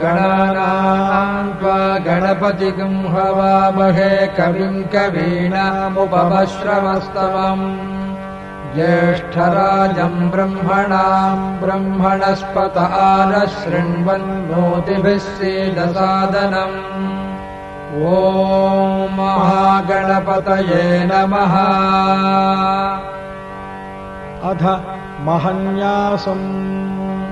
गणानाम् त्वा गणपतिकम् हवामहे कविम् कवीनामुपमश्रमस्तवम् ज्येष्ठराजम् ब्रह्मणाम् ब्रह्मणस्पत शृण्वन्नोतिभिः सीदसादनम् ओ महागणपतये नमः। अथ महन्यासम्।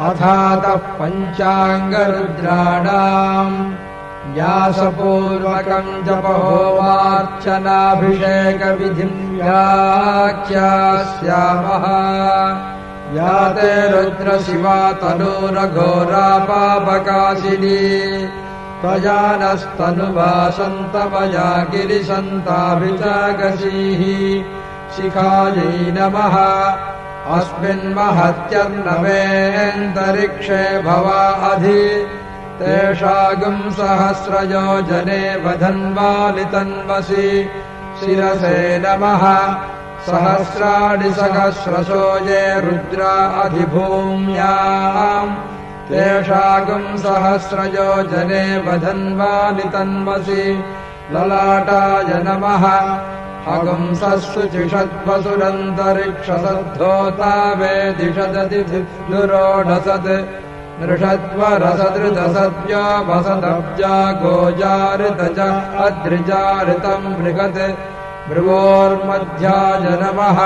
अथातः पञ्चाङ्गरुद्राणाम्। व्यासपूर्वकम् जपहोवार्चनाभिषेकविधिम् व्याख्यास्यामः। या ते रुद्रशिवा तनूरघोरापापकाशिनी। प्रजानस्तनुवासन्तमया गिरिसन्ताभिचागसीः शिखायै नमः। अस्मिन्महत्यर्नवेऽन्तरिक्षे भवा अधि तेषागुम् सहस्रयो जने वधन्वालितन्वसि शिरसे नमः। सहस्राणि सहस्रशो ये रुद्रा अधिभूम्याम्। तेषागुम् सहस्रयो जने वधन्वालितन्वसि ललाटाय नमः नृषद्वरसदृतसद्या वसदब्जा गोजारितज अद्रिजारितम् बृहत्। भ्रुवोर्मध्याय नमः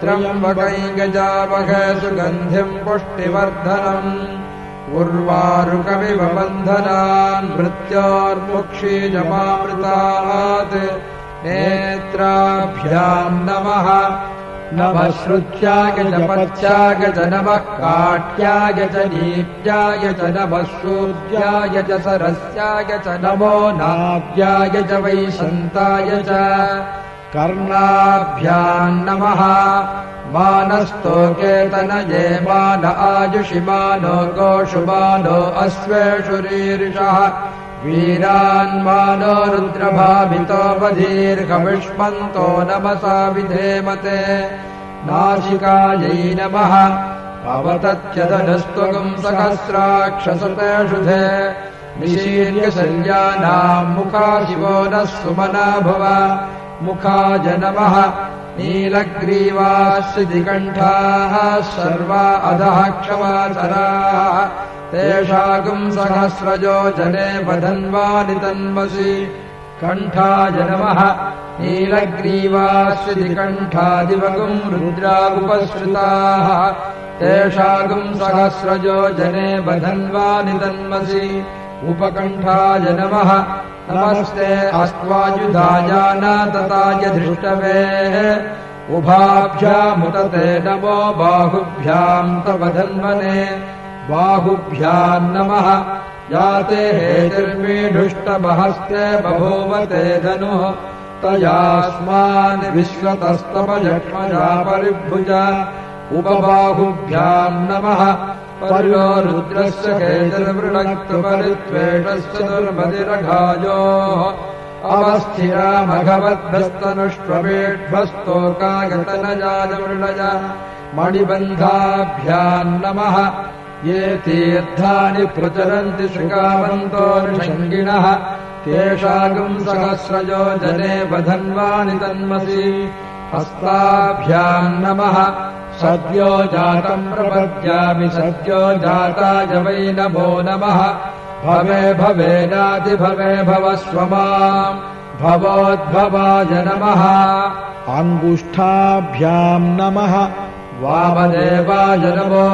त्र्यम्बकैगजामहे सुगन्धिम् पुष्टिवर्धनम्। उर्वारुकविव बन्धनान् मृत्योर्मुक्षीजमामृतात् नेत्राभ्याम् नमः। नमः श्रुत्याय च पत्याय च नमः काट्याय च नीत्याय च नमः सूर्याय च सरस्याय च नमो नाद्याय च वैशन्ताय च। कर्णाभ्याम् नमः। मानस्तोकेतनये मान आयुषिमानो गोषुमानो अश्वेषु रीरिषः वीरान्मानो रुद्रभावितोपदीर्घविष्मन्तो नमसा विधेमते। नाशिकायै नमः। अवतत्यदनुस्त्वगुम् सहस्राक्षसतेषुधे निशीर्यशल्यानाम् मुखा शिवो नः सुमना भव। मुखाय नमः। नीलग्रीवाश्रिदिकण्ठाः सर्वा अधः क्षमाचराः तेषागुम् सहस्रजो जने वधन्वानि तन्वसि कण्ठाय नमः नीलग्रीवाश्रिदिकण्ठादिवगुम् रुद्रागुपश्रुताः तेषागुम् सहस्रजो जने वधन्वानि तन्वसि उपकण्ठाय नमः नमस्ते अस्त्वायुधाजानातताय धृष्टवेः। उभाभ्यामुदते नमो बाहुभ्याम् तव धन्वने बाहुभ्याम् नमः। याते हेतिर्मीढुष्टमहस्ते बभूवते धनुः। तयास्मान् विश्वतस्तमजक्ष्मजा परिभुज उपबाहुभ्याम् नमः। पर्यो रुद्रस्य अवस्थिरा मघवद्भस्तनुष्वमेढ्वस्तोकागतनजाजमृणज मणिबन्धाभ्याम् नमः ये तीर्थानि प्रचरन्ति शुकावन्तो निषङ्गिणः तेषागुम् सहस्रजो जने वधन्वानि तन्मसि हस्ताभ्याम् नमः। सद्यो जातम् प्रपद्यामि सद्यो जाताय वै नमो नमः। भवे भवेनातिभवे भव माम् भवोद्भवाय नमः। अङ्गुष्ठाभ्याम् नमः वामदेवाय नमो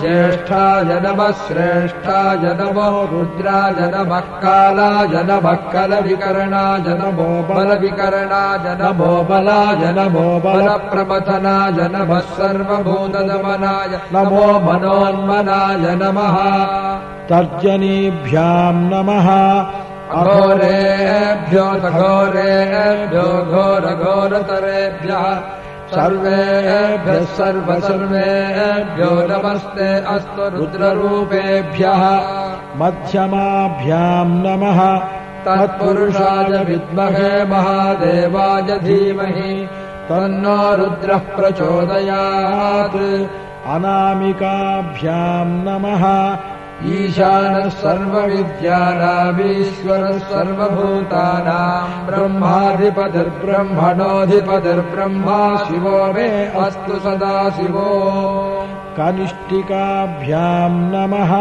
ज्येष्ठाय नमः श्रेष्ठाय नमो रुद्राय नमः कालाय नमः कलविकरणाय नमो बलविकरणाय नमो बलाय नमो बलप्रमथनाय नमः सर्वभूतदमनाय नमो मनोन्मनाय नमः तर्जनीभ्याम् नमः अघोरेभ्यो घोरेभ्यो घोरघोरतरेभ्यः सर्वेभ्यः सर्वसर्वेभ्यो नमस्ते अस्तु रुद्ररूपेभ्यः। मध्यमाभ्याम् नमः। तत्पुरुषाय विद्महे महादेवाय धीमहि। तन्नो रुद्रः प्रचोदयात्। अनामिकाभ्याम् नमः ईशानः सर्वविद्यानामीश्वरः सर्वभूतानाम् ब्रह्माधिपतिर्ब्रह्मणोऽधिपतिर्ब्रह्मा शिवो मे अस्तु सदा शिवो। कनिष्ठिकाभ्याम् नमः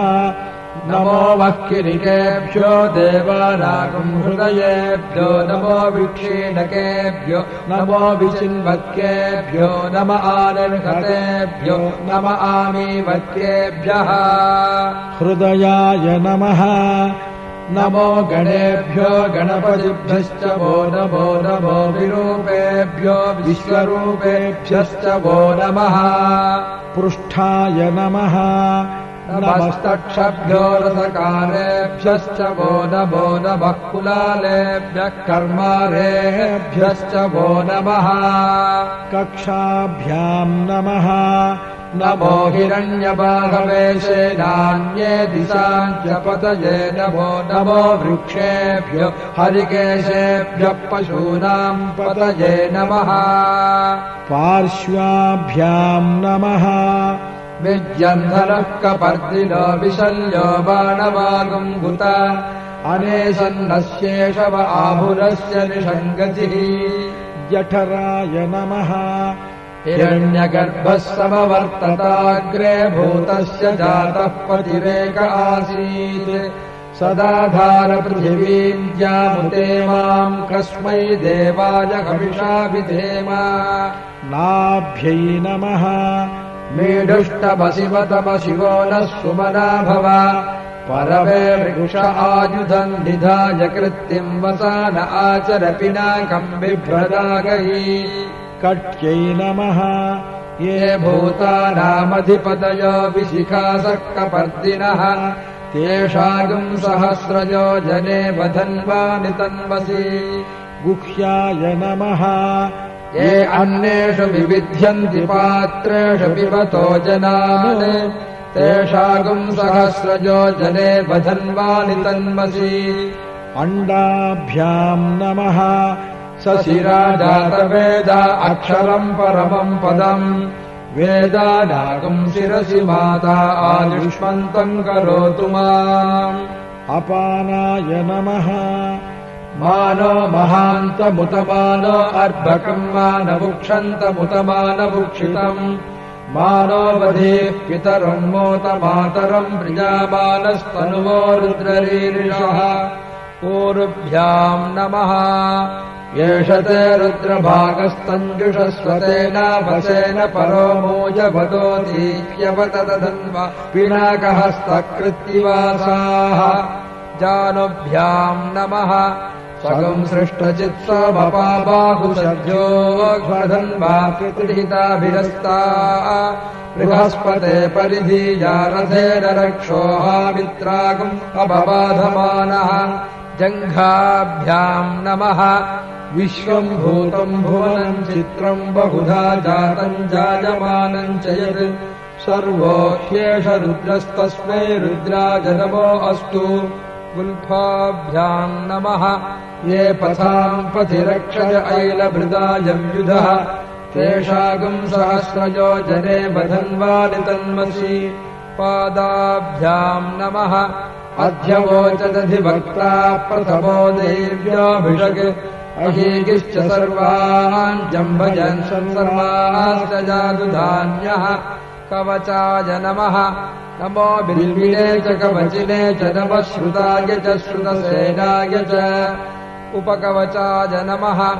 नमो वक्किरिकेभ्यो देवानागम् हृदयेभ्यो नमो विक्षीणकेभ्यो नमो विचिन्वक्येभ्यो नम आनिर्हतेभ्यो नम आमीवक्येभ्यः। हृदयाय नमः। नमो गणेभ्यो गणपतिभ्यश्च वो नमो नमो विरूपेभ्यो विश्वरूपेभ्यश्च वो नमः। पृष्ठाय नमः नमस्तक्षभ्यो रसकारेभ्यश्च वो नमो नमः कुलालेभ्यः कर्मारेभ्यश्च वो नमः कक्षाभ्याम् नमः। नमो हिरण्यबाहवेशे नान्ये दिशाञ्चपतये नमो नमो वृक्षेभ्यो हरिकेशेभ्यः पशूनाम् पतये नमः। पार्श्वाभ्याम् नमः विद्यन्धनः कपर्दिनो विशल्यो बाणवागम् हुत। अनेशन्नस्येषव आहुरस्य निषङ्गतिः। जठराय नमः। हिरण्यगर्भः समवर्तताग्रे भूतस्य जातः पतिरेक आसीत्। सदाधारपृथिवीम् माम् कस्मै देवाय कविषा विधेम नाभ्यै नमः मेढुष्टमशिवतम शिवो नः सुमना भव। परमे वृक्ष आयुधम् निधाय कृत्तिम् वसान आचर पिनाकम् बिभ्रदागैः कट्यै नमः। ये भूतानामधिपतयो विशिखासः कपर्दिनः तेषागम् सहस्रजो जने वधन्वानि तन्वसि। गुह्याय नमः ये अन्येषु विविध्यन्ति पात्रेषु पिबतो जनान्। तेषागम् सहस्रजो जने वधन्वानि तन्वसि। अण्डाभ्याम् नमः। सशिरा जातवेद अक्षरम् परमम् पदम्। वेदानागम् शिरसि माता आयुष्मन्तम् करोतु माम्। अपानाय नमः मानो महान्तमुतमानो अर्भकम् मानभुक्षन्तमुतमानभुक्षितम् मानो वधेः पितरम् मोतमातरम् प्रिजामानस्तनुवो रुद्ररीरिषः। पूर्भ्याम् नमः। एष ते रुद्रभागस्तञ्जुषस्वतेनाभसेन परो मोजवदोदीप्यवतदधन्व पिनाकहस्तकृत्तिवासाः। जानुभ्याम् नमः स्वगम् सृष्टचित्समपाबाहुसर्जोऽध्वधन्वा कृतिहिताभिरस्ता बृहस्पते रक्षोहामित्रागम् अबबाधमानः जङ्घाभ्याम् नमः। विश्वम् भूतम् भुवनम् चित्रम् बहुधा जातम् जायमानम् च यत्। सर्वो ह्येष रुद्रस्तस्मै रुद्राय नमो अस्तु गुल्फाभ्याम् नमः। ये पथाम् पथि रक्षय ऐलभृदायम् युधः। तेषागम् सहस्रजो जने बधन्वानि तन्मसि पादाभ्याम् नमः। अध्यवोचदधिभक्ता प्रथमो देव्याभिषक्। अहीगिश्च सर्वान् जम्भजन् सर्वाश्च जादुधान्यः। कवचाय नमः नमो बिल्बिले च कवचिने च नमः श्रुताय च श्रुतसेनाय च उपकवचाय नमः।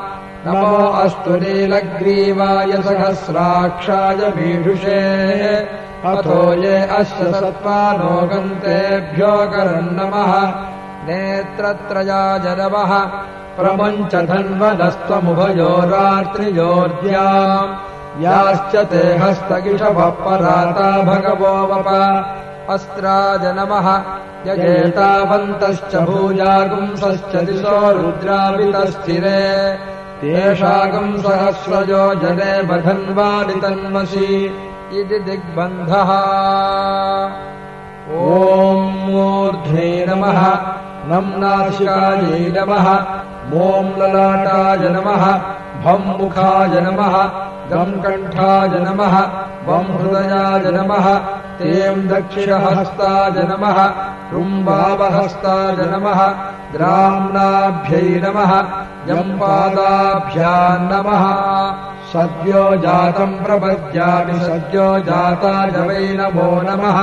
नमो अस्तु नीलग्रीवाय सहस्राक्षाय मीढुषे अथो ये अस्य सत्त्वानो गन्तेभ्यो करम् नमः। नेत्रत्रयाय नमः। रात्रियोर्द्याम् याश्च ते हस्तगिषभः पराता भगवो वप। अस्त्राय नमः यजेतावन्तश्च भूजागुंसश्च दिशो रुद्रावितस्थिरे तेषागम् सहस्रजो जने बधन्वानि तन्मसि इति दिग्बन्धः। ॐ मूर्ध्ने नमः। नम् नासिकायै नमः। मोम् ललाटाय नमः। भम् मुखाय नमः गम् कण्ठाय नमः वम् हृदयाय नमः तेम् दक्षिणहस्ताय नमः रुम्बावहस्ताय नमः द्राम्नाभ्यै नमः यम् पादाभ्यान्नमः सद्यो जातम् प्रपद्यामि सद्यो जाताय वै नमो नमः।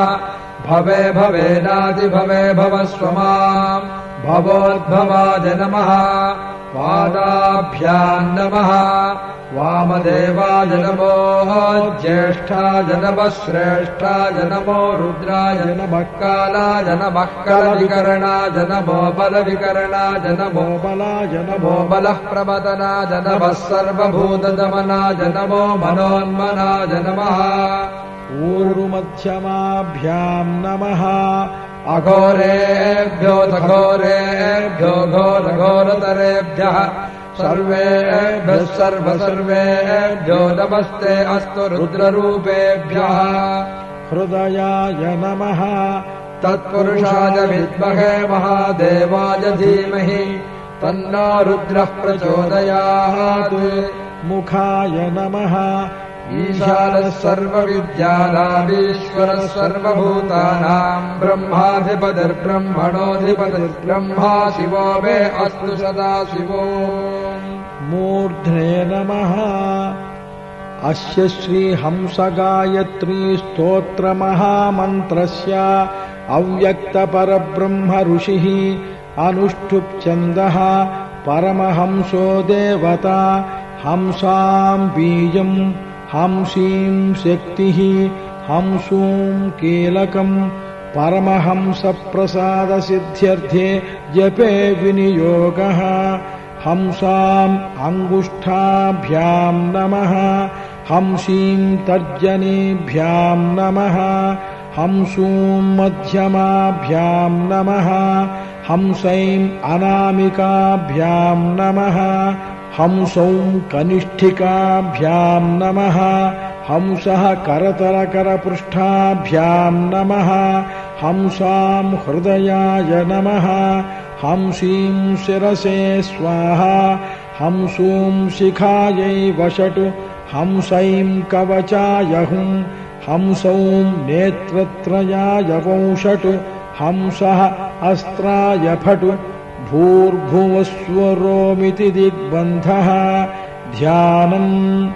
भवे भवेनादिभवे भव स्वमाम् भवोद्भवाय नमः। पादाभ्यान्नमः वामदेवाय नमो ज्येष्ठाय नमः श्रेष्ठाय नमो रुद्राय नमः कालाय नमः कलविकरणाय नमो बलविकरणाय नमो बलाय नमो बलः प्रवदनाय नमः सर्वभूतदमनाय नमो मनोन्मनाय नमः। ऊरुमध्यमाभ्याम् नमः अघोरेभ्यो घोरेभ्यो घोरघोरतरेभ्यः सर्वेभ्यः सर्व सर्वेभ्यो नमस्ते अस्तु रुद्ररूपेभ्यः। हृदयाय नमः। तत्पुरुषाय विद्महे महादेवाय धीमहि। तन्नो रुद्रः प्रचोदयात्। मुखाय नमः ईशानः सर्वविद्यानामीश्वरः सर्वभूतानाम् ब्रह्माधिपतिर्ब्रह्मणोऽधिपतिर्ब्रह्मा शिवो मे अस्तु सदा शिवो। मूर्ध्ने नमः। अस्य श्रीहंसगायत्रीस्तोत्रमहामन्त्रस्य अव्यक्तपरब्रह्म ऋषिः अनुष्ठुप्छन्दः परमहंसो देवता। हंसाम् बीजम् हंसीम् शक्तिः हंसूम् कीलकम् परमहंसप्रसादसिद्ध्यर्थे जपे विनियोगः। हंसाम् अङ्गुष्ठाभ्याम् नमः हंसीम् तर्जनीभ्याम् नमः हंसूम् मध्यमाभ्याम् नमः हंसैम् अनामिकाभ्याम् नमः हंसौम् कनिष्ठिकाभ्याम् नमः। हंसः करतरकरपृष्ठाभ्याम् नमः। हंसाम् हृदयाय नमः। हंसीम् शिरसे स्वाहा। हंसूम् शिखायै वषटु। हुम् हंसौम् नेत्रत्रयाय वंषटु हंसः अस्त्राय फटु भूर्भुवस्वरोमिति दिग्बन्धः। ध्यानम्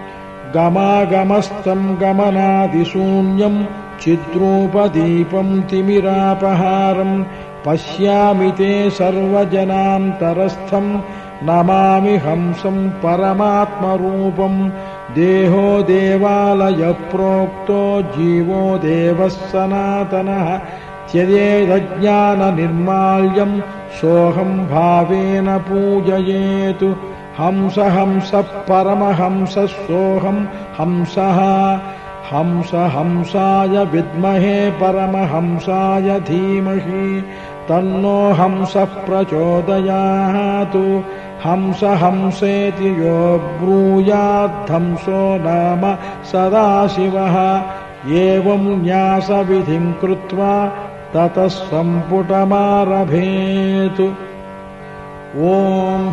गमागमस्तम् गमनादिशून्यम् चिद्रूपदीपम् तिमिरापहारम् पश्यामि ते सर्वजनान्तरस्थम् नमामि हंसम् परमात्मरूपम्। देहो देवालयप्रोक्तो जीवो देवः सनातनः त्यजेदज्ञाननिर्माल्यम् सोऽहम् भावेन पूजयेतु। हंस हंसः परमहंसः सोऽहम् हंसः। हंस हंसाय विद्महे परमहंसाय धीमहि। तन्नो हंसः प्रचोदयातु। हंस हंसेति यो ब्रूयाद्धंसो नाम सदाशिवः। एवम् न्यासविधिम् कृत्वा ततः सम्पुटमारभेत्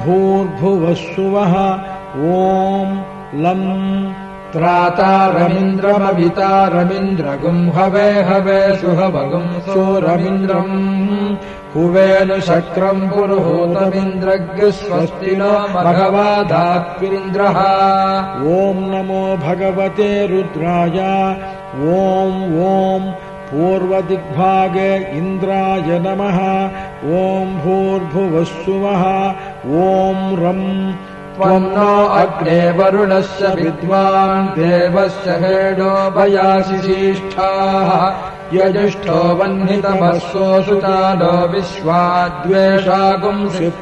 भूर्भुवः सुवः ॐ लम् त्रातारमिन्द्रमविता रमिन्द्रगुम् हवे हवे सुहवगुम् सोरमिन्द्रम्। हुवेनु शक्रम् पुरुहूतमिन्द्रज्ञ स्वस्ति नो भगवादात्विन्द्रः। ॐ नमो भगवते रुद्राय। ॐ ॐ पूर्वदिग्भागे इन्द्राय नमः। ॐ भूर्भुवः सुवः ॐ रम् त्वन्नो अग्ने वरुणस्य विद्वान् देवस्य हेडो भयासि शिष्ठाः यजुष्ठो वह्नितमस्वोऽसु चालो विश्वाद्वेषागुंसि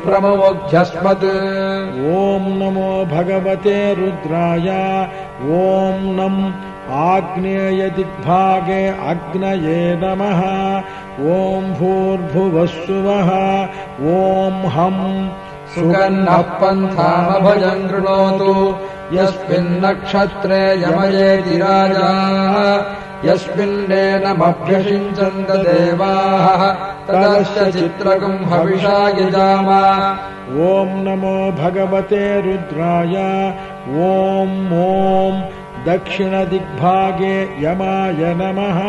प्रमोध्यस्मत् ॐ नमो भगवते रुद्राय। ॐ नम् आग्नेयदिग्भागे अग्नये नमः। ॐ भूर्भुवः सुवः ॐ हम् सुगन्नः पन्थामभजम् कृणोतु यस्मिन्नक्षत्रे यमयेति राजाः। यस्मिन्नेनमभ्यषिञ्चन्द देवाः तदस्य चित्रकम् हविषा यजाम। ॐ नमो भगवते रुद्राय। ॐ ॐ दक्षिणदिग्भागे यमाय नमः।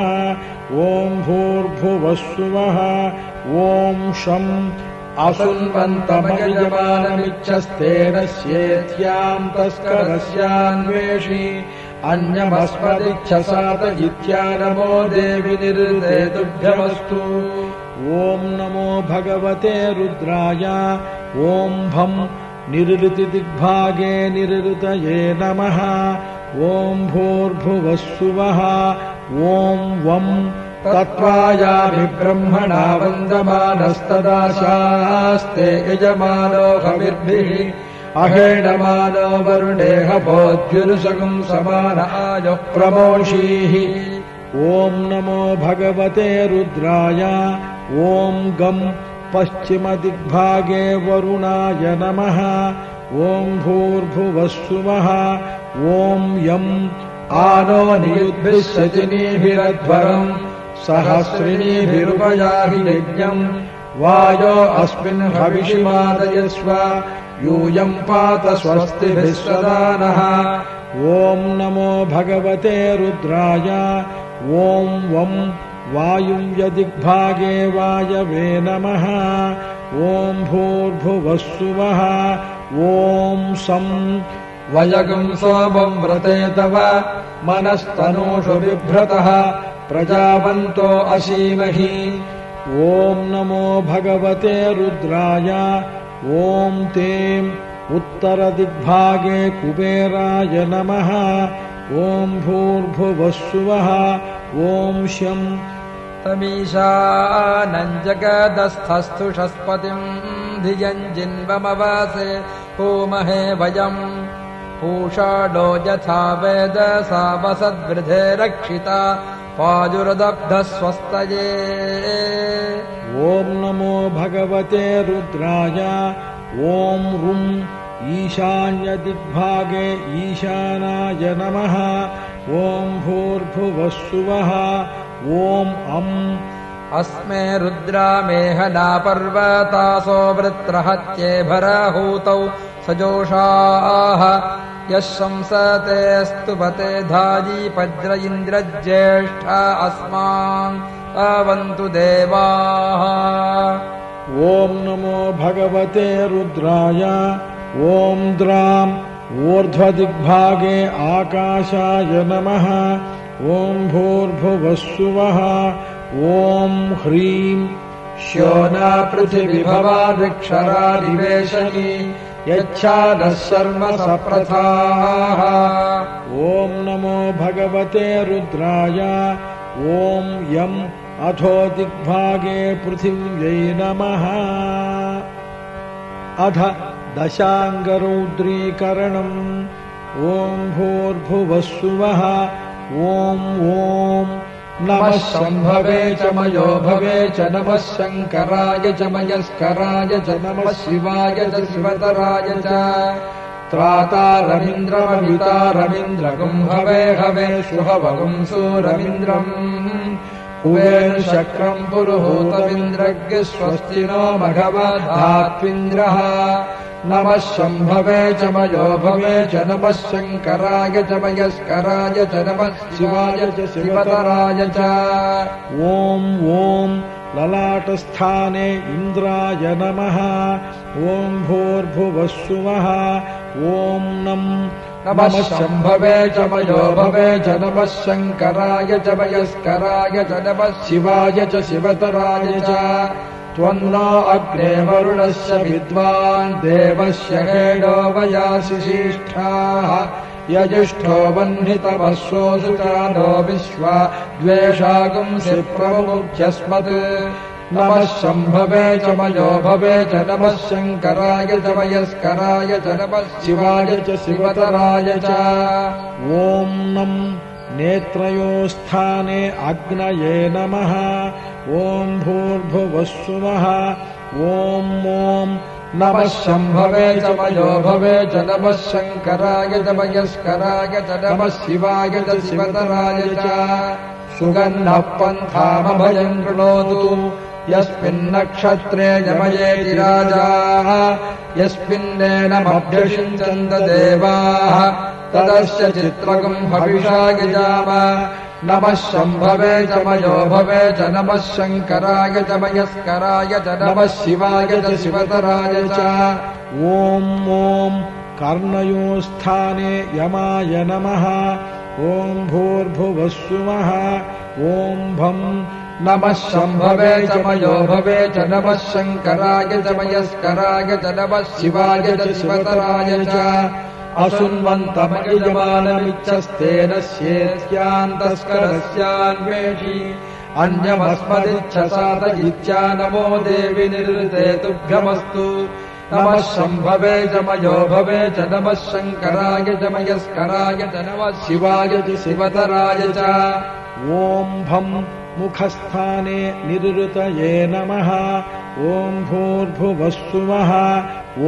ॐ भूर्भुवस्सुवः। ॐ शम् असुन्वन्तमयजमानमिच्छस्तेनस्येत्याम् तस्करस्यान्वेषि अन्यमस्मदिच्छसात इत्या नमो देवि निर्देतुभ्यमस्तु। ॐ नमो भगवते रुद्राय। ॐ भम् निरृतिदिग्भागे निरृतये नमः ॐ भूर्भुवस्सुवः ॐ वम् तत्त्वायाभिब्रह्मणा वन्दमानस्तदाशास्ते यजमानो हविर्भिः अहेणमानो वरुणेह बोध्युरुसगम् समानाय प्रमोषीः। ॐ नमो भगवते रुद्राय ॐ गम् पश्चिमदिग्भागे वरुणाय नमः ॐ भूर्भुवस्सुवः ॐ यम् आनो नियुद्भिः सचिनीभिरध्वरम् सहस्रिणीभिरुपयाहि यज्ञम् वायो अस्मिन् हविषिमादयस्व यूयम् पात स्वस्तिभिः सदानः। ॐ नमो भगवते रुद्राय ॐ वम् वायुम् यदिग्भागे वायवे नमः ॐ भूर्भुवस्सुवः ॐ सम् वयगम् सोमम् व्रते तव मनस्तनूषु बिभ्रतः प्रजावन्तो असीमहि ॐ नमो भगवते रुद्राय ॐ तेम् उत्तरदिग्भागे कुबेराय नमः ॐ भूर्भुवस्सुवः ॐ श्यम् तमीशानम् जगदस्थस्थुषस्पतिम् धियम् जिन्वमवासे होमहे वयम् पूषाडो यथा वेद सा वसद्वृधे रक्षिता पाजुरदब्धस्वस्तये। ॐ नमो भगवते रुद्राय ॐ रुम् ईशान्यदिग्भागे ईशानाय नमः ॐ भूर्भुवस्सुवः ॐ अम्। अस्मे रुद्रामेहनापर्वतासो वृत्रहत्ये भरहूतौ सजोषाः। यः शंसते स्तुपते धायी पज्र इन्द्रज्येष्ठा अस्मान् अवन्तु देवाः। ॐ नमो भगवते रुद्राय ॐ द्राम् ऊर्ध्वदिग्भागे आकाशाय नमः। ॐ भूर्भुवस्सुवः। ॐ ह्रीम् श्यो न पृथिविभवा वृक्षरादिवेशनी यच्छा नः शर्म सप्रथाः ॐ नमो भगवते रुद्राय। ॐ यम् अथो दिग्भागे पृथिव्यै नमः। अध दशाङ्गरौद्रीकरणम्। ॐ भूर्भुवस्सुवः। ॐ ॐ। नमः शम्भवे च मयो भवे च नमः शङ्कराय च मयस्कराय च नमः शिवाय च शिवतराय च। त्राता रवीन्द्रमविता रवीन्द्रगुम् हवे हवे सुहवगुम् सूरवीन्द्रम् हुवेन शक्रम् पुरुहूतमिन्द्रज्ञ स्वस्ति नो मघवधात्विन्द्रः नमः शम्भवे च मयो भवे च नमः शङ्कराय च मयस्कराय च नमः शिवाय च शिवतराय च। ॐ ॐ ललाटस्थाने इन्द्राय नमः। ॐ भूर्भुवस्सुवः ॐ नम् नमः शम्भवे च मयो भवे च नमः शङ्कराय च मयस्कराय च नमः शिवाय च शिवतराय च त्वन्नो अग्ने वरुणस्य विद्वान् देवस्य हेडो वयाशिशिष्ठाः यजिष्ठो वह्नितमश्वोऽसु चानो विश्वा द्वेषागुंसि प्रमुख्यस्मत् नमः शम्भवे च मयो भवे च नमः शङ्कराय च मयस्कराय च नमः शिवाय च शिवतराय च। ॐ नम् नेत्रयोस्थाने अग्नये नमः ॐ भूर्भुवस्सुवः ॐ ॐ नमः शम्भवे च मयो भवे च नमः शङ्कराय च मयस्कराय च नमः शिवाय च शिवतराय च। सुगन्धः पन्थामभयम् कृणोतु। यस्मिन्नक्षत्रे यमयेति राजाः यस्मिन्नेनमभ्यषिञ्चन्द देवाः तदस्य चित्रकम् हविषा यजाम नमः शम्भवे च मयो भवे च नमः शङ्कराय च मयस्कराय च नमः शिवाय च शिवतराय च। ॐ ॐ कर्णयोस्थाने यमाय नमः। ॐ भूर्भुवस्सुमः। ॐ भम् नमः शम्भवे च मयो भवे च नमः शङ्कराय च मयस्कराय च नमः शिवाय च शिवतराय च असुन्वन्तमयजमानमिच्छस्तेन स्येत्यान्तस्करस्यान्वेषि। अन्यमस्मदिच्छसादयित्या नमो देवि निर्ते तुभ्यमस्तु। नमः शम्भवे च मयो भवे च नमः शङ्कराय च मयस्कराय च नमः शिवाय च शिवतराय च। ॐ भम् मुखस्थाने निरुतये नमः। ॐ भूर्भुवस्सुमः।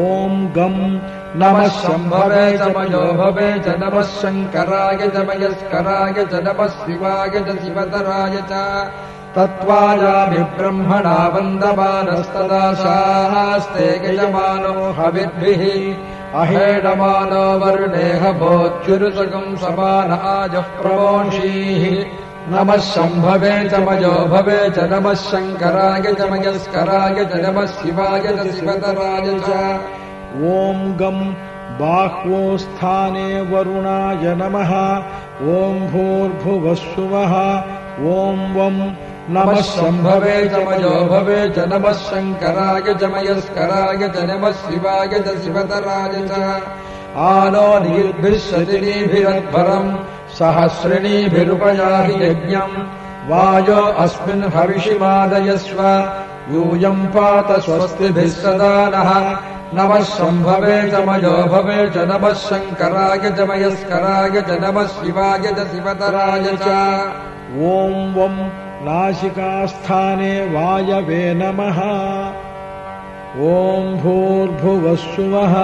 ॐ गम् नमः शम्भवे च मयो भवे च नमः शङ्कराय च मयस्कराय च नमः शिवाय च शिवतराय च। तत्त्वायाभिब्रह्मणा वन्दमानस्तदा शास्ते गजमानो हविद्भिः। अहेडमानो वर्णेह भोच्युरुसकम् समान आजः प्रवोषीः नमः शम्भवे च मयो भवे च नमः शङ्कराय च मयस्कराय च नमः शिवाय च शिवतराय च। ॐ गम् बाह्वोस्थाने वरुणाय नमः। ॐ भूर्भुवस्सुवः। ॐ वम् नमः शम्भवे च मयो भवे च नमः शङ्कराय च मयस्कराय च नमः शिवाय च च। आनो निर्भिः शतिनीभिरध्वरम् सहस्रिणीभिरुपयाहि यज्ञम् वायो अस्मिन् हविषिमादयस्व। यूयम् पात स्वस्तिभिः सदा नः। नमः शम्भवे च मयो भवे च नमः शङ्कराय च मयस्कराय च नमः शिवाय च शिवतराय च। ॐ वम् नासिकास्थाने वायवे नमः। ॐ भूर्भुवस्सुवः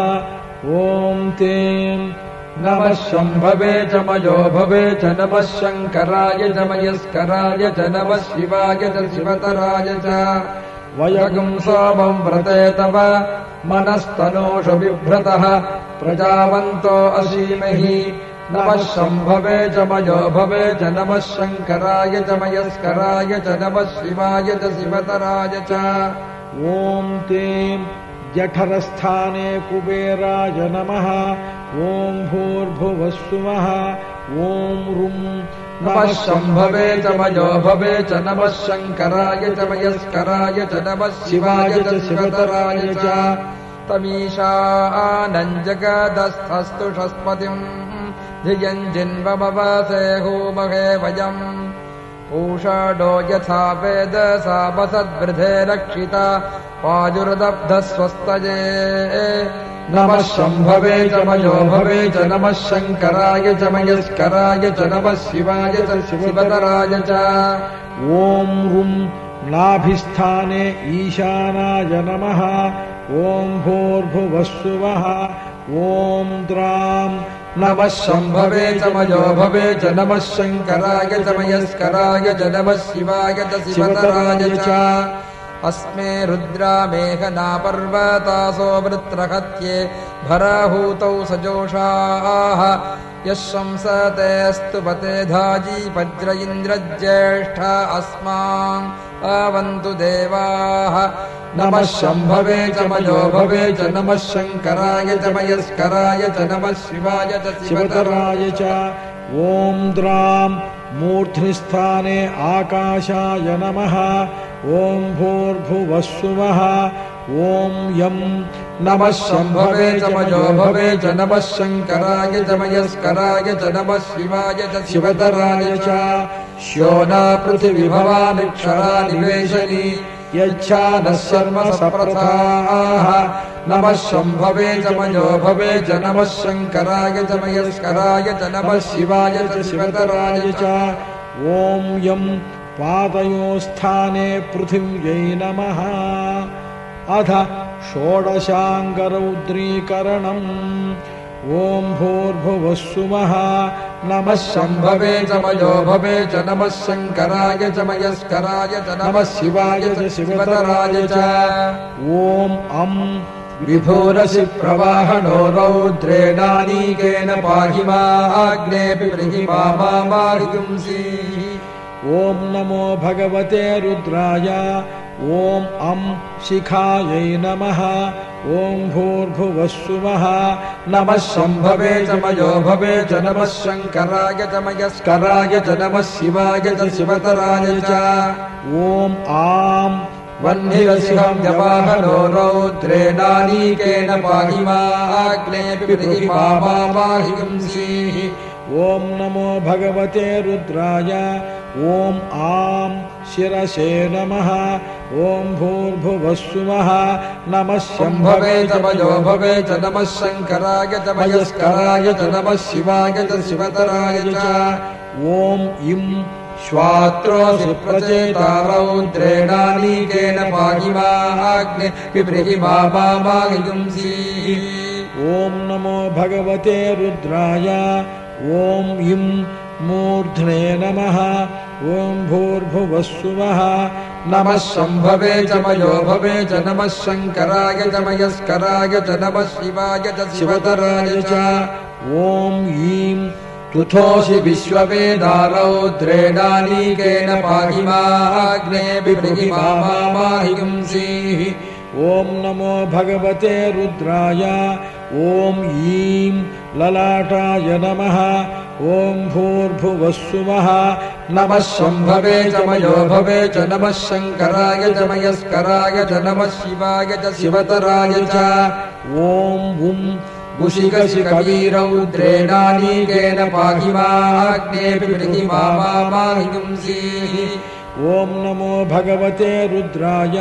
ॐ तेम् नमः शम्भवे मयो भवे च नमः शङ्कराय च मयस्कराय च नमः शिवाय च शिवतराय च। वयगम् सोमम् व्रते तव मनस्तनोषु बिभ्रतः प्रजावन्तो असीमहि। नमः शम्भवे च मयो भवे च नमः शङ्कराय च मयस्कराय च नमः शिवाय च शिवतराय च। ॐ तेम् जठरस्थाने कुबेराय नमः। ॐ भूर्भुवस्सुमः। ॐ रुम् नमः शम्भवे च मयो भवे च नमः शङ्कराय च मयस्कराय च नमः शिवाय च शिवतराय च। तमीशानञ्जगदस्थस्तु षस्पतिम् धियम् जिन्वमवसे होमहे वयम्। पूषाडो यथा वेद सा वसद्वृधे रक्षिता वायुर्दब्धः स्वस्तये नमः शम्भवे च मयो भवे च नमः शङ्कराय च मयस्कराय च नमः शिवाय च शिवतराय च। ॐ रुम् नाभिस्थाने ईशानाय नमः। ॐ भूर्भुवस्सुवः। ॐ द्राम् नमः शम्भवे च मयो भवे च नमः शङ्कराय च मयस्कराय च नमः शिवाय च। शिवतराय च अस्मे रुद्रा मेघना पर्वतासो वृत्रहत्ये भराहूतौ सजोषाः। यः शंसतेऽस्तु पते धाजी वज्र इन्द्रज्येष्ठ अस्मान् आवन्तु देवाः। नमः शम्भवे च मयो भवे च नमः शङ्कराय च मयस्कराय च नमः शिवाय च शिवतराय च। ॐ द्राम् मूर्ध्निस्थाने आकाशाय नमः। ॐ यम् नमः शम्भवे च मयो भवे च नमः शङ्कराय च मयस्कराय च नमः शिवाय च शिवतराय च। श्योना पृथिविभवानिक्षरा निवेशनी। यच्छा नः शर्म सप्रथाः नमः शम्भवे च मयो भवे च नमः शङ्कराय च मयस्कराय च नमः शिवाय च शिवतराय च। ॐ यम् पादयोस्थाने पृथिव्यै नमः। अथ षोडशाङ्गरौद्रीकरणम्। ॐ भूर्भुवस्सुमः। नमः शम्भवे च मयो भवे च नमः शङ्कराय च मयस्कराय च नमः शिवाय च शिवतराय च। ॐ अम् विभोरसि प्रवाहणो रौद्रेणानीकेन पाहि माग्नेऽपि ब्रहि मामाहिंसि ॐ नमो भगवते रुद्राय ॐ अं शिखायै नमः ॐ भूर्भुवस्सुवः नमः शम्भवे च मयो भवे च नमः शङ्कराय च मयस्कराय च नमः शिवाय च शिवतराय च। ॐ आम् मामाहिंसीः ॐ नमो भगवते रुद्राय ॐ आम् शिरसे नमः ॐ भूर्भुवस्सुवः नमः शम्भवे च मयो भवे च नमः शङ्कराय च मयस्कराय च नमः शिवाय च शिवतराय च। ॐ इं श्वात्रोऽसि प्रचेता रौद्रेणानीकेन माग्ने विब्रहि मामाहिंसीः ॐ नमो भगवते रुद्राय ॐ इं मूर्ध्ने नमः ॐ भूर्भुवस्सुवः। नमः शम्भवे च मयो भवे च नमः शङ्कराय च मयस्कराय च नमः शिवाय च शिवतराय च। ॐ ईं तुथोऽसि माग्ने बिब्रहि मामाहिंसीः ॐ नमो भगवते रुद्राय ॐ ईं ललाटाय नमः ॐ भूर्भुवस्सुवः नमः शम्भवे च मयो भवे च नमः शङ्कराय च मयस्कराय च नमः शिवाय च शिवतराय च। ॐ ब्रहि मामाहिंसीः ॐ नमो भगवते रुद्राय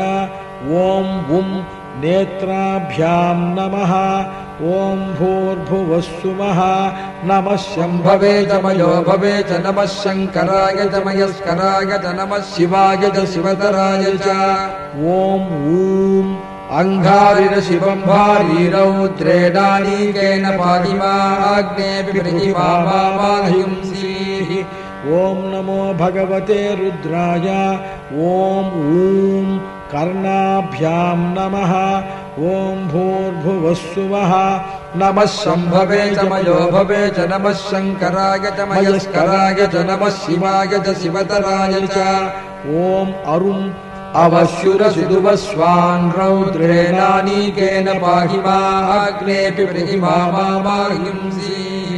ॐ उं नेत्राभ्यां नमः ॐ भूर्भुवस्सुवः नमः शम्भवे च मयो भवे च नमः शङ्कराय च मयस्कराय च नमः शिवाय च शिवतराय च। ॐ ऊं माग्नेऽपि ब्रहि मामाहिंसीः ॐ नमो भगवते रुद्राय। ॐ ऊं कर्णाभ्यां नमः। ॐ भूर्भुवस्सुवः। नमः शम्भवे च मयो भवे च नमः शङ्कराय च मयस्कराय च नमः शिवाय च शिवतराय च। ॐ अरुम् अवश्युरसिदुवस्वान् रौद्रेणानीकेन पाहि माग्नेऽपि ब्रहि मामाहिंसीः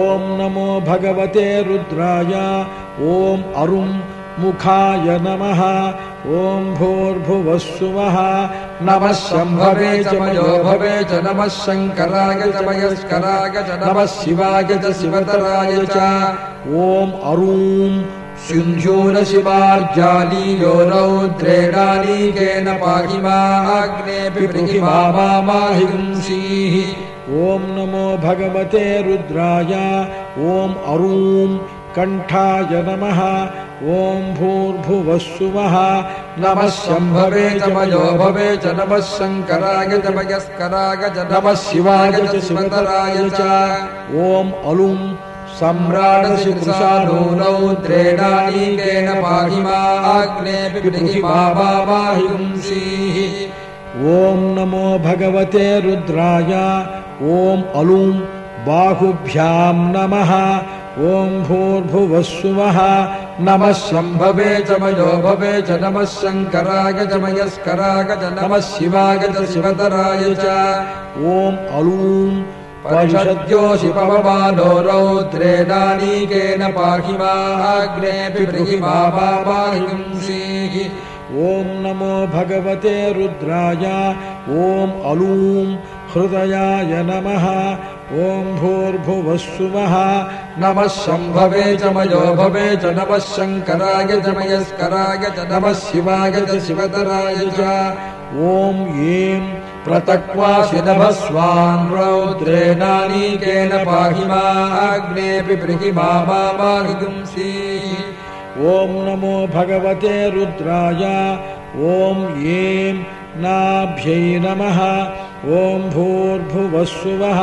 ॐ नमो भगवते रुद्राय ॐ अरुं मुखाय नमः ॐ भूर्भुवस्सुवः नमः शम्भवे च मयो भवे च नमः शङ्कराय च मयस्कराय च नमः शिवाय च शिवतराय च। ॐ अरूं सिन्धूरशिवार्जालीयो रौद्रेणानीकेन पाहि माग्नेऽपि ब्रहि मामाहिंसीः ॐ नमो भगवते रुद्राय ॐ अरूं कण्ठाय नमः ॐ भूर्भुवस्सुवः नमः शम्भवे च मयो भवे च नमः शङ्कराय च मयस्कराय च नमः शिवाय च शिवतराय च। ॐ अलुं रौद्रेणानीकेन मामाहिंसीः ॐ नमो भगवते रुद्राय ॐ अलुं बाहुभ्यां नमः ॐ भूर्भुवस्सुवः नमः शम्भवे च मयो भवे च नमः शङ्कराय च मयस्कराय च नमः शिवाय च शिवतराय च। ॐ अलूं परिषद्योषि पवमानो रौद्रेणानीकेन पाहि माग्नेऽपि ब्रहि मामाहिंसीः ॐ नमो भगवते रुद्राय ॐ अलूं हृदयाय नमः ॐ भूर्भुवस्सुवः नमः शम्भवे च मयो भवे च नमः शङ्कराय च मयस्कराय च नमः शिवाय च शिवतराय च। ॐ ऐं नभस्वान् रौद्रेणानीकेन पाहि माग्नेऽपि ब्रहि मामाहिंसीः ॐ नमो भगवते रुद्राय। ॐ ऐं नाभ्यै नमः। ॐ भूर्भुवस्सुवः।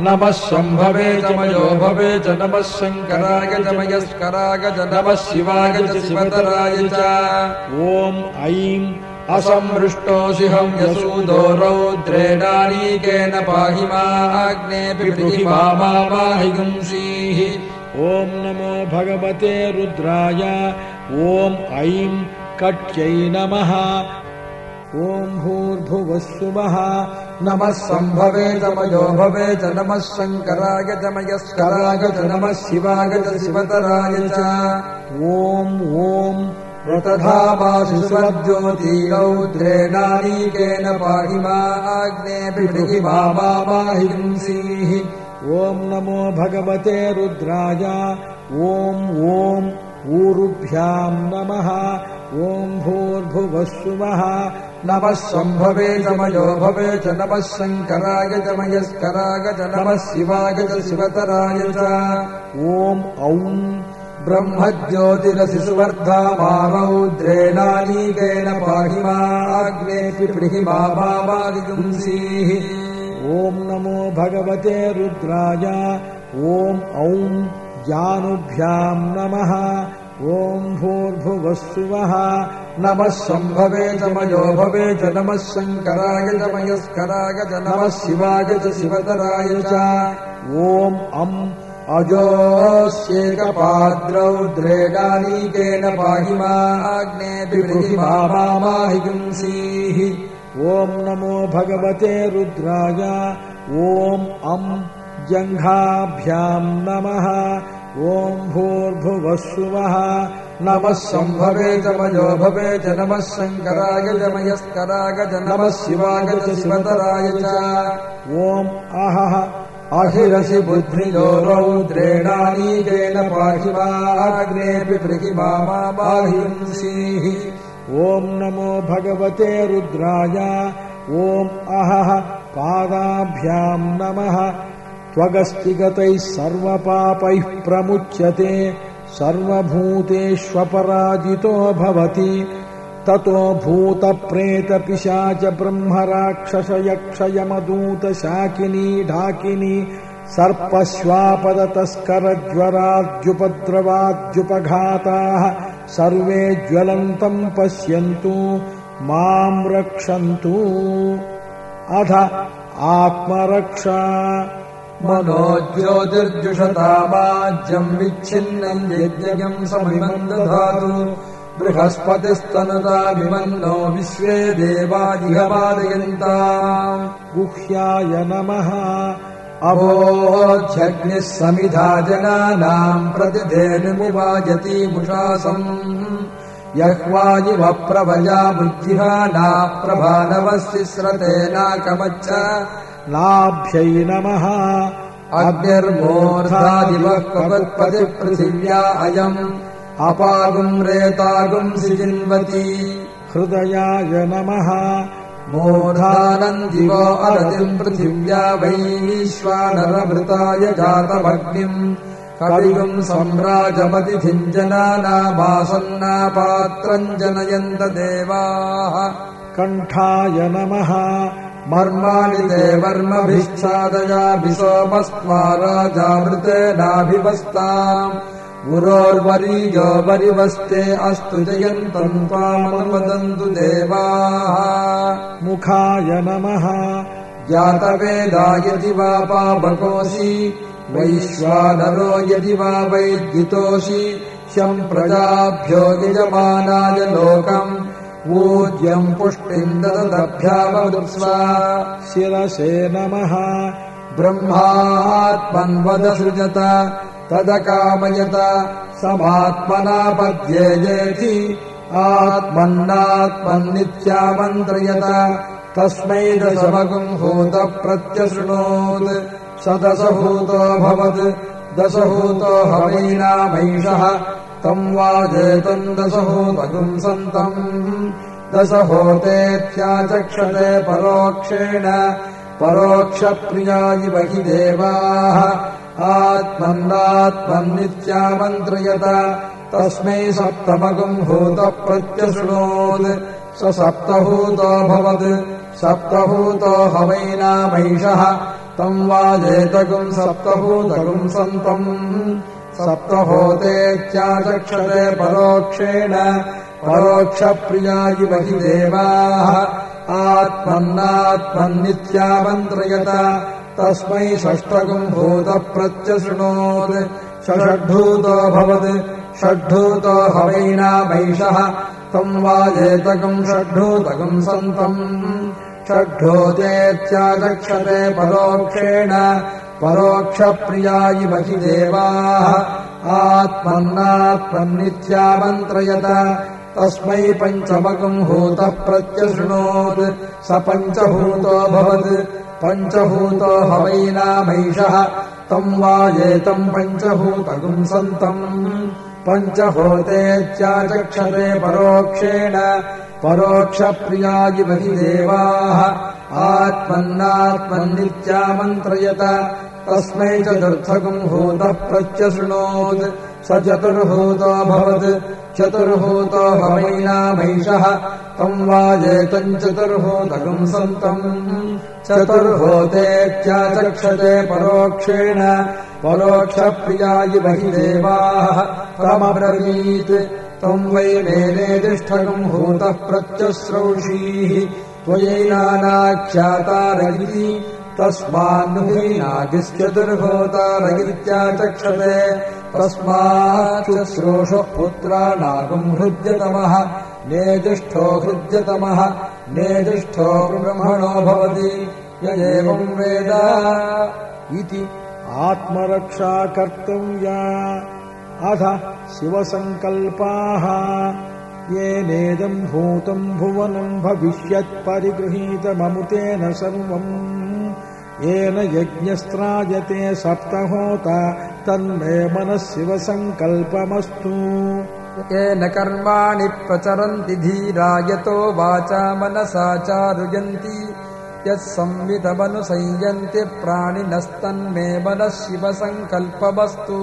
नमः शम्भवे च मयो भवे च नमः शङ्कराय च मयस्कराय च नमः शिवाय च शिवतराय च। ॐ ऐं असमृष्टोऽसिहम् यसूदो रौद्रेणानीकेन पाहि माग्नेऽपि माहिगुंसीः ॐ नमो भगवते रुद्राय। ॐ ऐं कट्यै नमः। ॐ भूर्भुवस्सुवः नमः सम्भवे तमयो भवे च नमः शङ्कराय च नमः शिवाय च शिवतराय च। ॐ ॐ रतधामासु स्वज्योतिरौद्रेणानीकेन पाहि माग्नेऽपि माहिंसीः ॐ नमो भगवते रुद्राय। ॐ ॐ ऊरुभ्याम् नमः। ॐ भूर्भुवस्सुवः। नमः सम्भवे चमयो भवे च नमः शङ्कराय च मयस्कराय च नमः शिवाय च शिवतराय च। ॐ औं ब्रह्मज्योतिरसि सुवर्धामारौद्रेणानीकेन पाहि माग्नेऽपि मादिगुंसीः। ॐ नमो भगवते रुद्राय। ॐ औं जानुभ्याम् नमः। ॐ भूर्भुवस्सुवः। नमः सम्भवे चमयो भवे च नमः शङ्कराय च मयस्कराय च नमः शिवाय च शिवतराय च। ॐ अम् अजोऽस्येकपाद्रौ द्रेडानीकेन पाहि माग्नेऽपि माहिगुंसीः ॐ नमो भगवते रुद्राय। ॐ अम् जङ्घाभ्याम् नमः। ॐ भूर्भुवस्सुवः नमः सम्भवे च मयो भवे च नमः शङ्कराय च मयस्कराय च नमः शिवाय च शिवतराय च। ॐ अहः अहिरसि बुद्धियो प्रतिमाहिंसीः ॐ नमो भगवते रुद्राय। ॐ अहः पादाभ्याम् नमः। त्वगस्तिगतैः सर्वपापैः प्रमुच्यते। सर्वभूतेष्वपराजितो भवति ततो भूतप्रेतपिशाच ब्रह्मराक्षसयक्षयमदूतशाकिनी ढाकिनी सर्पश्वापदतस्करज्वराद्युपद्रवाद्युपघाताः सर्वे ज्वलन्तम् पश्यन्तु माम् रक्षन्तु। अथ आत्मरक्षा। मनो ज्योतिर्जुषतामाज्यम् विच्छिन्नम् यज्ञम् समिमम् दधातु बृहस्पतिस्तनुताभिमन्नो विश्वे देवादिहवादयन्ता। गुह्याय नमः। अवोध्यग्निः समिधा जनानाम् प्रतिधेनुमिवाजति मुषासम्। यह्वाजिव प्रभया बुद्धिहाना प्रभानवशिश्रतेनाकमच्च नाभ्यै नमः। अग्निर्मोर्धादिवः पृथिव्या अयम् अपागुम् रेतागुम् सिजिन्वती हृदयाय नमः। मोधानम् दिवो अरतिम् पृथिव्या वैश्वानरभृताय जातमग्निम् कविगुम् सम्राजमतिथिम् जनानामासन्नापात्रम् जनयन्त देवाः। कण्ठाय नमः। मर्माणि ते वर्मभिश्चादयाभि सोमस्त्वा राजामृतेनाभिवस्ताम् गुरोर्वरीयो वरिवस्ते अस्तु जयन्तम् त्वामनुवदन्तु देवाः। मुखाय नमः। जातवेदा यदि वा पापकोऽसि वैश्वानरो यदि वा वैद्युतोऽसि शम् प्रजाभ्यो यजमानाय लोकम् ऊर्जम् पुष्टिम् दददभ्यावदुत्स्व शिरसे नमः। ब्रह्मात्मन्वदसृजत तदकामयत समात्मनापद्येजेति आत्मन्नात्मन्नित्यामन्त्रयत तस्मै दशमगुम् भूत प्रत्यशृणोत् स दशभूतोऽभवत् दशभूतो हवैनामैषः तम् वाजेतम् दशभूतगुम् सन्तम् दशभूतेत्याचक्षते परोक्षेण परोक्षप्रियायि हि देवाः आत्मन्नात्मन्नित्यामन्त्रयत तस्मै सप्तमगुम् भूतप्रत्यशृणोत्। स सप्तभूतोऽभवत् सप्तभूतो हवैनामैषः तम् वाजेतगुम् सप्तभूतगुम् सन्तम् सप्तभूतेत्याचक्षते परोक्षेण। परोक्षप्रियायि हि देवाः। आत्मन्नात्मन्नित्यामन्त्रयत तस्मै षष्ठगम् भूतप्रत्यशृणोत्। षड्भूतोऽभवत् षड्भूतो हवैनामैषः तम् वाजेतकम् षड्भूतकम् सन्तम्। षड्भूतेत्याचक्षते परोक्षेण। परोक्षप्रियायि हि देवाः। आत्मन्नात्मन्नित्यामन्त्रयत तस्मै पञ्चमकम् भूतः प्रत्यशृणोत् स पञ्चभूतोऽभवत् पञ्चभूतो हवैनामैषः तम् वाजेतम् पञ्चभूतकम् सन्तम्। पञ्चभूतेत्याचक्षते परोक्षेण परोक्षप्रियायि हि देवाः। आत्मन्नात्मन्नित्यामन्त्रयत तस्मै चतुर्थकम् भूतः प्रत्यशृणोत् स चतुर्भूतोऽभवत् चतुर्भूतो भवैनामैषः तम् वाजेतम् चतुर्भूतकम् सन्तम्। चतुर्भूतेत्याचक्षते परोक्षेण। परोक्षप्रियायि हि देवाः। तमब्रवीत्। त्वम् वै तिष्ठकम् भूतः प्रत्यस्रौषीः त्वयैनानाख्यातारगिति तस्मान्नुहीनागिश्चतुर्भूतारगित्याचक्षते तस्माच्चुश्रोषः पुत्राणागम् हृद्यतमः नेजिष्ठो हृद्यतमः नेजिष्ठो ब्रह्मणो भवति। य एवम् वेद इति आत्मरक्षा कर्तव्या अथ शिवसङ्कल्पाः। येनेदम् भूतम् भुवनम् भविष्यत्परिगृहीतममुतेन सर्वम्। येन यज्ञस्त्रायते सप्तहोता तन्मे मनः शिवसङ्कल्पमस्तु येन कर्माणि प्रचरन्ति धीरा यतो वाचा मनसा चारुयन्ति यः संवितमनुसंयन्ति प्राणिनस्तन्मे मनः शिवसङ्कल्पमस्तु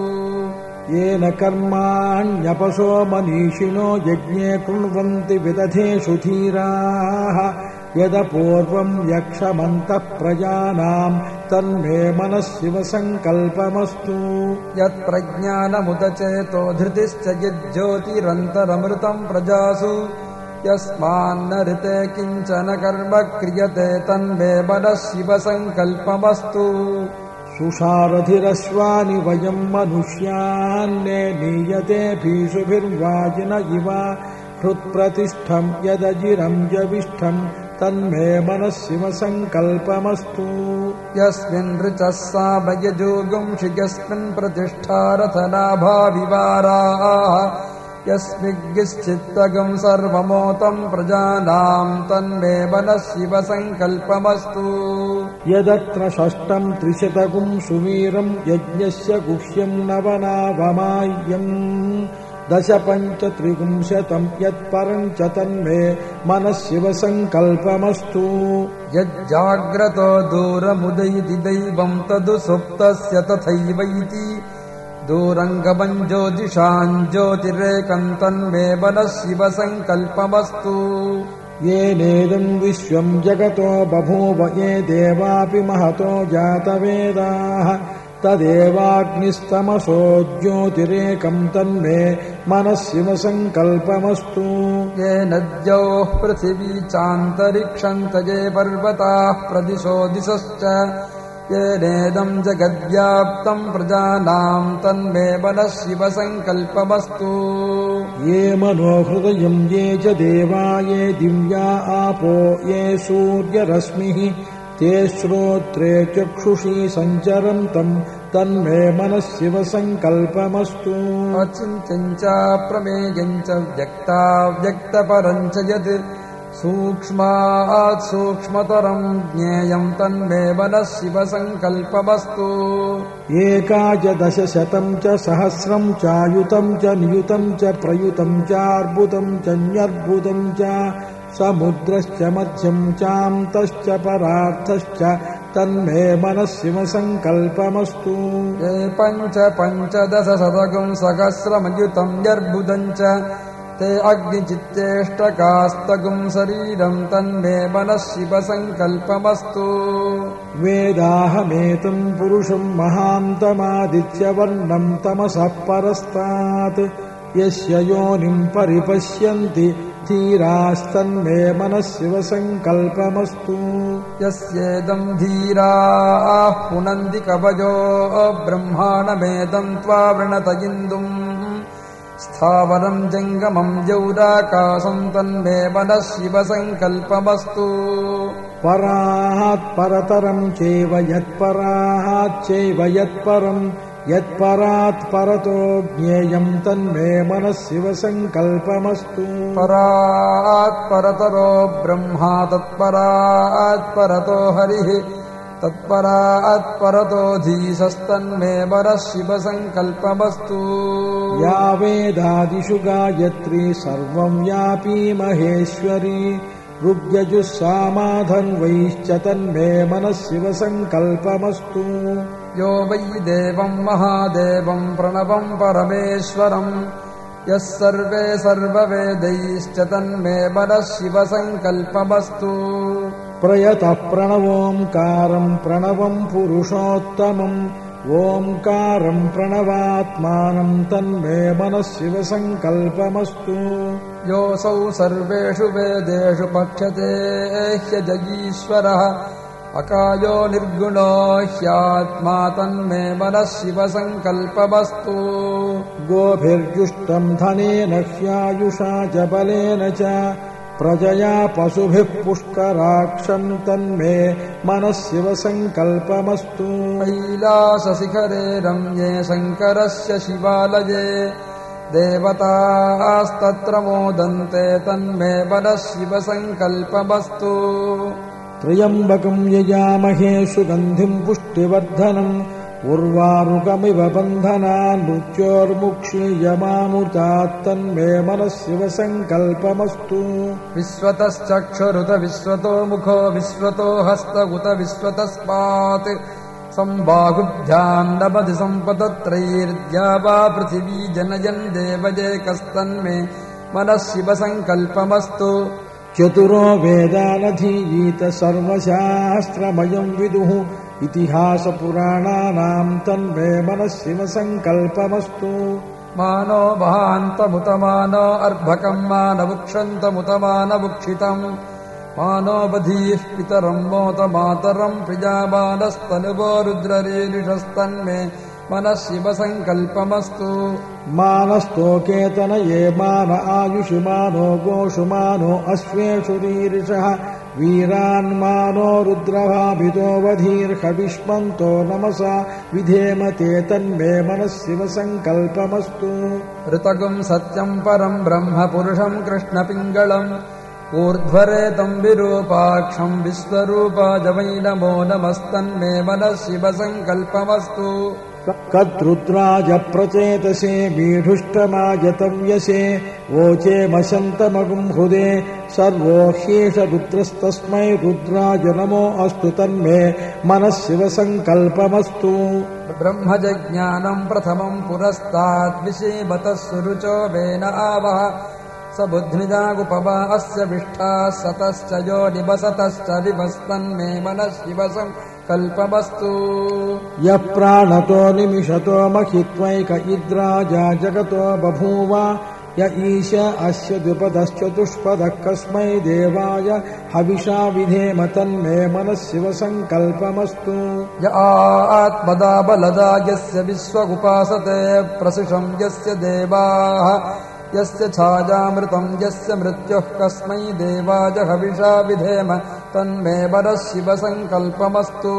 येन कर्माण्यपसो मनीषिणो यज्ञे कृण्वन्ति विदधेषु धीराः यदपूर्वम् यक्षमन्तः प्रजानाम् तन्मे मनः शिवसङ्कल्पमस्तु यत्प्रज्ञानमुदचेतो धृतिश्च यज्ज्योतिरन्तरमृतम् प्रजासु। यस्मान्न ऋते किञ्चन कर्म क्रियते तन्मे मनः शिवसङ्कल्पमस्तु सुषारथिरश्वानि वयम् मनुष्यान्ने नीयते भीषुभिर्वाजिन इव। हृत्प्रतिष्ठम् यदजिरम् जविष्ठम् तन्मे मनः शिवसङ्कल्पमस्तु यस्मिन् ऋचः सा भयजोगुंषि यस्मिन् प्रतिष्ठारथनाभाविवाराः यस्मिज्ञश्चित्तगम् सर्वमोतम् प्रजानाम् तन्मे मनः शिवसङ्कल्पमस्तु यदत्र षष्टम् त्रिशतगुम् सुवीरम् यज्ञस्य गुह्यम् नवनावमाय्यम् दश पञ्च त्रिपुंशतम् यत्परम् च तन्मे मनः शिवसङ्कल्पमस्तु यज्जाग्रतो दूरमुदयति दैवम् तदु सुप्तस्य तथैवैति। दूरङ्गमम् ज्योतिषाम् ज्योतिरेकम् तन्मे मनः शिवसङ्कल्पमस्तु येनेदम् विश्वम् जगतो बभूव ये देवापि महतो जातवेदाः तदेवाग्निस्तमसो ज्योतिरेकम् तन्मे मनः शिवसङ्कल्पमस्तु ये नद्योः पृथिवी चान्तरिक्षम् तजे पर्वताः प्रदिशो दिशश्च। येनेदम् जगद्व्याप्तम् प्रजानाम् तन्मे मनः शिवसङ्कल्पमस्तु ये मनोहृदयम् ये च देवा ये दिव्या आपो ये सूर्यरश्मिः ते श्रोत्रे चक्षुषी सञ्चरन्तम् तन्मे मनः शिवसङ्कल्पमस्तु अचिन्त्यम् च प्रमेयम् च व्यक्ता व्यक्तपरम् च यत् सूक्ष्मात् सूक्ष्मतरम् ज्ञेयम् तन्मे मनः शिवसङ्कल्पमस्तु एकादशशतम् च सहस्रम् चायुतम् च नियुतम् च प्रयुतम् चार्बुदम् च न्यर्बुदम् च समुद्रश्च मध्यम् चान्तश्च परार्थश्च तन्मे मनः शिवसङ्कल्पमस्तु ये पञ्च पञ्चदशशतकम् सहस्रमयुतम् न्यर्बुदम् च ते अग्निचित्तेष्टकास्तगुम् शरीरम् तन्मे मनः शिवसङ्कल्पमस्तु वेदाहमेतम् पुरुषम् महान्तमादित्यवर्णम् तमसः परस्तात्। यस्य योनिम् परिपश्यन्ति धीरास्तन्मे मनः शिवसङ्कल्पमस्तु यस्येदम् धीराः पुनन्ति कवयो ब्रह्माणमेदम् त्वा वृणत इन्दुम् स्थावरम् जङ्गमम् जौराकाशम् तन्मे मनः शिवसङ्कल्पमस्तु परात्परतरम् चैव यत्पराच्चैव यत्परम् यत्परात् परतो ज्ञेयम् तन्मे मनः शिवसङ्कल्पमस्तु परात् परतरो ब्रह्मा तत्परात् परतो हरिः तत्परात् परतो धीशस्तन्मे मनः शिवसङ्कल्पमस्तु या वेदादिषु गायत्री सर्वम् व्यापी महेश्वरी ऋग्यजुःसामाधन्वैश्च तन्मे मनः शिवसङ्कल्पमस्तु यो वै देवम् महादेवम् प्रणवम् परमेश्वरम् यः सर्वे सर्ववेदैश्च तन्मे मनः शिवसङ्कल्पमस्तु प्रयतः प्रणवोङ्कारम् प्रणवम् पुरुषोत्तमम् ओङ्कारम् प्रणवात्मानम् तन्मे मनः शिवसङ्कल्पमस्तु योऽसौ सर्वेषु वेदेषु पठ्यते ह्यजगीश्वरः अकायो निर्गुणो ह्यात्मा तन्मे मनः शिवसङ्कल्पमस्तु गोभिर्जुष्टम् धनेन ह्यायुषा च बलेन च प्रजया पशुभिः पुष्कराक्षम् तन्मे मनः शिवसङ्कल्पमस्तु कैलासशिखरे रम्ये शङ्करस्य शिवालये देवतास्तत्र मोदन्ते तन्मे मनः शिवसङ्कल्पमस्तु त्र्यम्बकम् यजामहे सुगन्धिम् पुष्टिवर्धनम् उर्वारुकमिव बन्धनान् मृत्योर्मुक्षीयमामुतात्तन्मे मनः शिवसङ्कल्पमस्तु विश्वतश्चक्षुरुत विश्वतो मुखो विश्वतो हस्तगुत विश्वतस्मात् सम्बाहुभ्याम् नभति सम्पदत्रैर्द्या वा पृथिवी जनयन् देवजेकस्तन्मे मनः शिवसङ्कल्पमस्तु चतुरो वेदानधीयीत सर्वशास्त्रमयम् विदुः इतिहासपुराणानाम् तन्मे मनः शिवसङ्कल्पमस्तु मानो महान्तमुतमानो अर्भकम् मानवुक्षन्तमुतमानवुक्षितम्। मानो बधीः पितरम् मोत मातरम् प्रियामानस्तनुवो रुद्ररीरिषस्तन्मे मनः शिवसङ्कल्पमस्तु मानस्तोकेतन ये मान आयुषि मानो गोषु मानो अश्वेषु रीरिषः वीरान्मानो रुद्रभाभितो वधीर्हविष्मन्तो नमसा विधेमते तन्मे मनः शिवसङ्कल्पमस्तु ऋतगुम् सत्यम् परम् ब्रह्म पुरुषम् कृष्णपिङ्गळम् ऊर्ध्वरेतम् विरूपाक्षम् विश्वरूपाय वै नमो नमस्तन्मे मनः शिवसङ्कल्पमस्तु कद्रुद्राज प्रचेतसे मीढुष्टमायतव्यसे वोचे मशन्तमगुम् हृदे सर्वो रुद्राज नमो अस्तु तन्मे मनः शिवसङ्कल्पमस्तु ब्रह्मजज्ञानम् प्रथमम् पुरस्ताद्विषेमतः सुरुचो वेन आवः स बुद्ध्निजागुपवा अस्य विष्ठाः सतश्च यो निवसतश्च विभस्तन्मे मनः शिवसङ्कल्पमस्तु यः प्राणतो निमिषतो महित्वैक इद्राजा जगतो बभूव य ईश अस्य द्विपदश्चतुष्पदः कस्मै देवाय हविषा विधेम तन्मे मनः शिवसङ्कल्पमस्तु य आत्मदा बलदा यस्य विश्वगुपासते प्रसिषम् यस्य देवाः यस्य छायामृतम् यस्य मृत्युः कस्मै देवाय हविषा विधेम तन्मे मनः शिवसङ्कल्पमस्तु।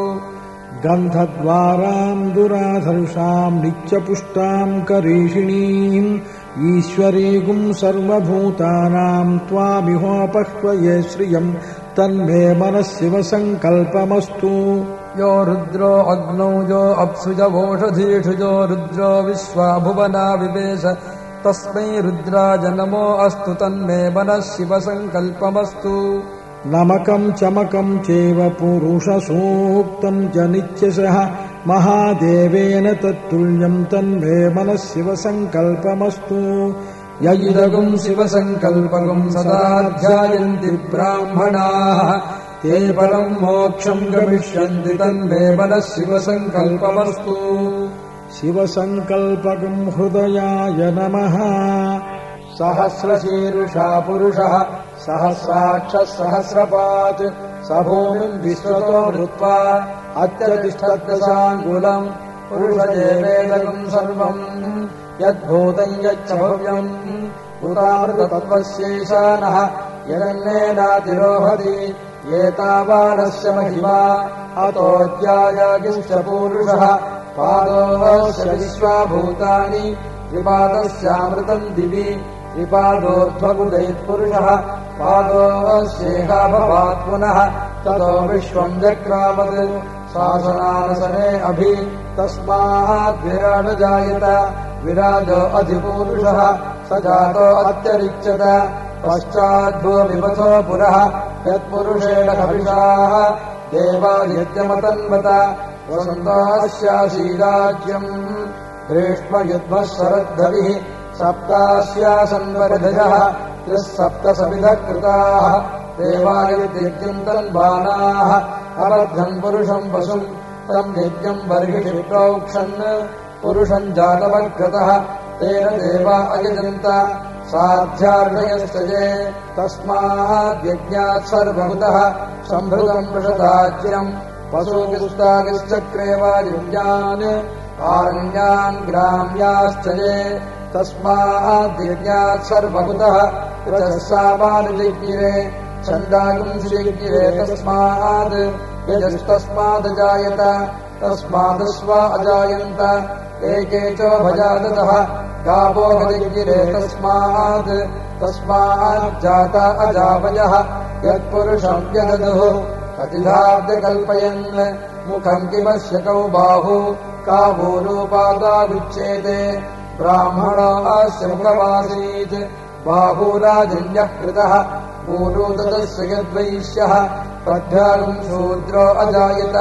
गन्धद्वाराम् दुराधर्षाम् नित्यपुष्टाम् करीषिणीम् ईश्वरीगुम् सर्वभूतानाम् त्वामिहोपह्वये श्रियम् तन्मे मनः शिवसङ्कल्पमस्तु। यो रुद्रो अग्नौ यो अप्सुजवोषधीषु यो रुद्रो विश्वा भुवना विवेश तस्मै रुद्राज नमो अस्तु तन्मे मनः शिवसङ्कल्पमस्तु। नमकम् चमकम् चैव पुरुषसूक्तम् च नित्यशः। महादेवेन तत्तुल्यम् तन्मे मनः शिवसङ्कल्पमस्तु। यैदगुम् शिवसङ्कल्पगुम् सदा ध्यायन्ति ब्राह्मणाः। ते परम् मोक्षम् गमिष्यन्ति तन्मे मनः शिवसङ्कल्पमस्तु शिवसङ्कल्पकम् हृदयाय नमः। सहस्रशीरुषा पुरुषः सहस्राक्षः सहस्रपात् स भूमिम् विश्वतो भूत्वा अत्यतिष्ठद्दशाङ्गुलम् पुरुषदेवेदकम् सर्वम् यद्भूतम् यच्च भव्यम् उदामृतत्वस्यैशानः यदन्नेनातिरोहति एतावानस्य महिमा अतोऽध्यायागिश्च पूरुषः पादोश्च विश्वाभूतानि त्रिपादस्यामृतम् दिवि त्रिपादोऽध्वगुदैत्पुरुषः पादोऽस्येहा भवात् पुनः ततो विश्वम् जक्रामत्। शासनानसने अभि तस्माद्विराडजायत विराजो अधिपूरुषः स जातो अत्यरिच्यत। पश्चाद्भो विपथो पुरः यत्पुरुषेण कविषाः देवादित्यमतन्वत वसन्तास्यासीराज्यम् ग्रीष्मयुद्मः शरद्धविः सप्तास्यासन्वरधजः त्रिः सप्तसमिधः कृताः देवायुद्यन्तम् बाणाः पुरुषम् पशुम् तम् यज्ञम् बर्हिषि प्रोक्षन् पुरुषम् जातवग्रतः तेन देवा अयजन्त साध्यार्णयश्च ये तस्माद्यज्ञात् सर्वभूतः सम्भृतम् पृषदाज्यम् वायुञ्जान् आरण्यान् ग्राम्याश्च ये तस्माद्यज्ञात् सर्वभूतः सामानुजिज्ञिरे छन्दागुम् श्रीगिरे तस्माद् यजस्तस्मादजायत तस्मादस्वा अजायन्त एके च भजादतः गावो हरिगिरे तस्मात् तस्माज्जाता अजावयः यत्पुरुषम् व्यदधुः कतिधाब्दकल्पयन् मुखम् किमस्य कौ बाहु कावोरूपादागुच्येते ब्राह्मणास्य मुखमासीत् बाहुराजन्यः कृतः पूर्वोदतस्य यद्वैश्यः प्रध्यागम् शूद्रो अजायत।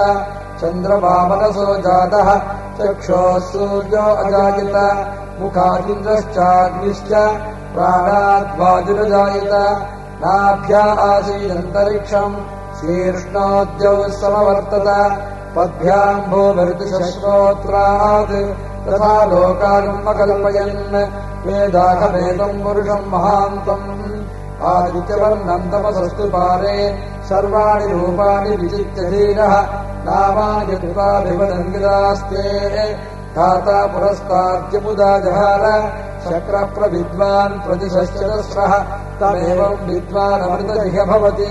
चन्द्रवामनसो जातः। चक्षोः सूर्यो अजायत। मुखादिन्द्रश्चाग्निश्च प्राणाद्वाजुरजायत नाभ्या आसीदन्तरिक्षम् शीर्ष्णोद्यौ समवर्तत पद्भ्याम्भो भरतिशश्रोत्रात् तथा लोकागम् अकल्पयन् वेदाघमेतम् पुरुषम् महान्तम् आदित्यवर्णम् तमसस्तु पारे सर्वाणि रूपाणि विचित्यधीरः नामानि कृपाभिवदङ्गिदास्ते धाता पुरस्ताद्यमुदा जहार शक्रः प्रविद्वान् प्रतिशश्चरस्रः तमेवम् विद्वानमृतजिह भवति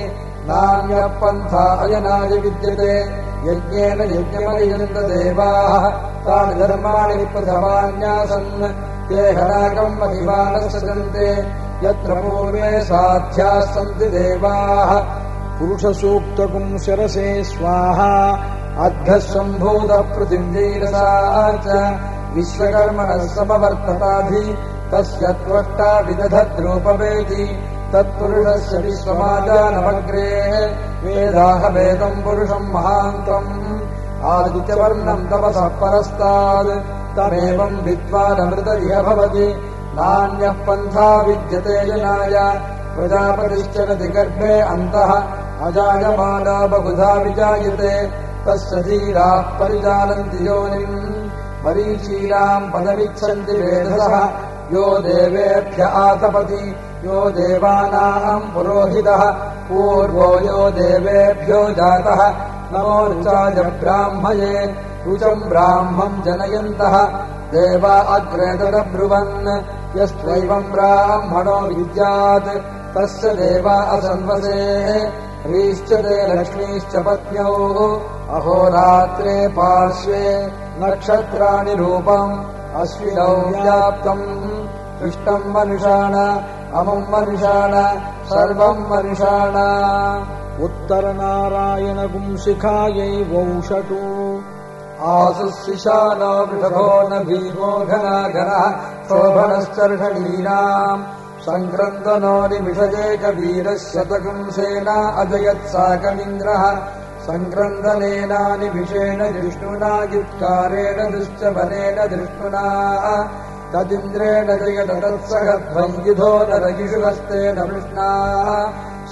नान्यः पन्था अयनाय विद्यते यज्ञेन यज्ञमयन्त देवाः तानि धर्माणि प्रथमान्यासन् ते हराकम् सजन्ते यत्र पूर्वे साध्याः सन्ति देवाः। पुरुषसूक्तकुम् शरसे स्वाहा अद्धः सम्भूतः च। विश्वकर्मणः समवर्तताभि तस्य त्वष्टा विदधद्रूपवेति तत्पुरुषस्य विश्वमाजानमग्रे वेदाहवेदम् पुरुषम् महान्तम् आदित्यवर्णम् तपसः परस्तात् तमेवम् विद्वानमृतरिह भवति। नान्यः पन्था विद्यते जनाय। प्रजापतिश्चरति गर्भे अन्तः अजायमाना बहुधा विजायते। तस्य धीराः परिजानन्ति योनिम्। मरीचीनाम् पदमिच्छन्ति वेधसः यो देवेभ्य आतपति यो देवानाम् पुरोहितः पूर्वो यो देवेभ्यो जातः। नमो रुचाय ब्राह्मये रुचम् ब्राह्मम् जनयन्तः। देवा अग्रे तदब्रुवन् यस्त्वैवम् ब्राह्मणो विद्यात्। तस्य देवा असन्वसे ह्रीश्च ते लक्ष्मीश्च पत्न्यौ। अहोरात्रे पार्श्वे नक्षत्राणि रूपम् अश्विनौ व्याप्तम् इष्टम् मनुषाण अमुम् मनुषाण सर्वम् मनुषाण। उत्तरनारायणगुंशिखायैवौषटु आसुशिशानो वृषभो न भीमो घनाघनः शोभनश्चर्षणीनाम्। सङ्क्रन्दनो निमिषजेकवीरः शतकुंसेना अजयत्साकमिन्द्रः सङ्क्रन्दनेनानिमिषेण जिष्णुना युत्कारेण दुश्चबलेन दृष्णुना तदिन्द्रेण तत्सहध्वम् युधो नरयिषुहस्तेन वृष्णाः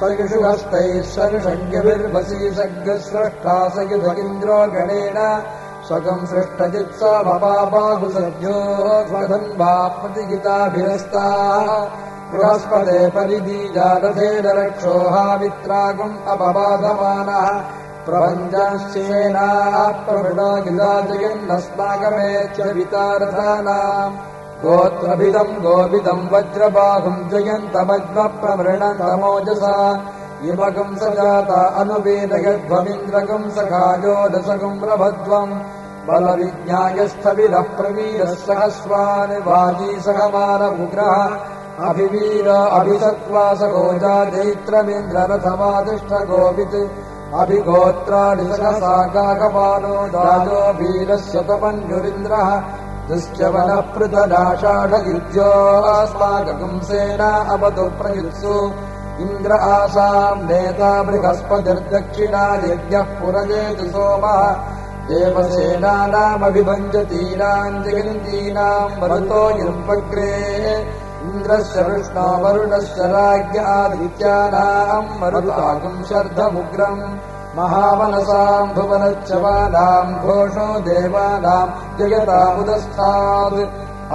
सयुषुहस्तैः सर्षङ्ग्यभिर्वसी सग्स्रष्टा स युधगिन्द्रो गणेन स्वकम् सृष्टचित्समपाबाहुसद्यो स्वधन्वा प्रतिगिताभिरस्ता बृहस्पते परिबीजारथेन रक्षोहामित्रागुम् अपबाधमानः। प्रपञ्चश्चेनाः प्रवृणा गिला जयन्नस्माकमेत्य वितारथानाम् गोत्रभिदम् गोविदम् वज्रबाहुम् जयन्तमज्मप्रमृणन्तमोजसा इमकम् स जाता अनुवेदयध्वमिन्द्रकम् सखायोदशकम् प्रभध्वम् बलविज्ञायस्थविदः प्रवीरः सहस्वान् वाजी सहमानमुग्रः अभिवीर अभिसत्त्वासगोजा जैत्रमिन्द्ररथमादिष्ठ गोवित् अभिगोत्राणि सहसा काकपालो दाजो वीरस्य तपन्युरिन्द्रः दुश्चवनः पृथनाषाढयुज्योऽस्माकपुंसेना अवतु प्रयुत्सु इन्द्र आसाम् नेता बृहस्पतिर्दक्षिणा यज्ञः पुरजेतु सोमः। देवसेनानामभिभञ्जतीनाम् जयन्तीनाम् वरुतो युम्पग्रे इन्द्रस्य कृष्णो वरुणस्य राज्ञ आदित्यानाम् मरुताकुम् शर्धमुग्रम् महामनसाम् भुवनच्चवानाम् घोषो देवानाम् जयतामुदस्थात्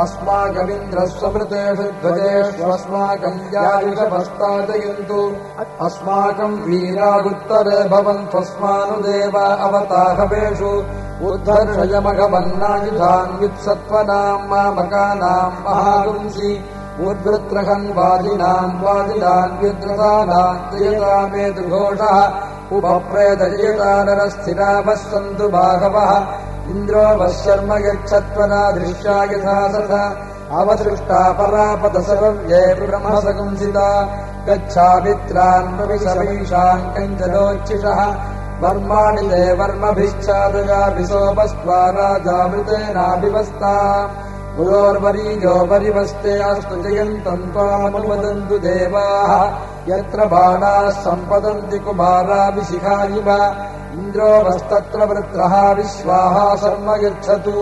अस्माकमिन्द्रस्वमृतेषु ध्वजेष्वस्माकम् यायुषपस्तादयन्तु अस्माकम् वीरादुत्तरे भवन्त्वस्मानुदेव अवताहवेषु उद्धर्षयमघवन्नायुधान्वित्सत्त्वनाम् मामकानाम् महागुंसि। उद्वृत्रहन् वादिनाम् वादिनान्व्युद्रतानाम् जयतामेतुघोषः उपप्रेतजयतानरस्थिरावः सन्तु बाहवः इन्द्रो वः शर्म यच्छत्वना दृश्या यथा सथा अवसृष्टा परापत सर्वे ब्रह्मसगंसिता। गच्छामित्रान् प्रविशमीषाम् कञ्चलोच्छिषः वर्माणि ते वर्मभिश्चादयाभिसोपस्त्वा राजामृतेनाभिवस्ता गुरोर्वरीयो वरिवस्ते अस्तु जयन्तम् त्वामनुवदन्तु देवाः। यत्र बाणाः सम्पदन्ति कुमाराभिशिखा इव इन्द्रो वस्तत्र वृत्रः विश्वाः सर्म गच्छतु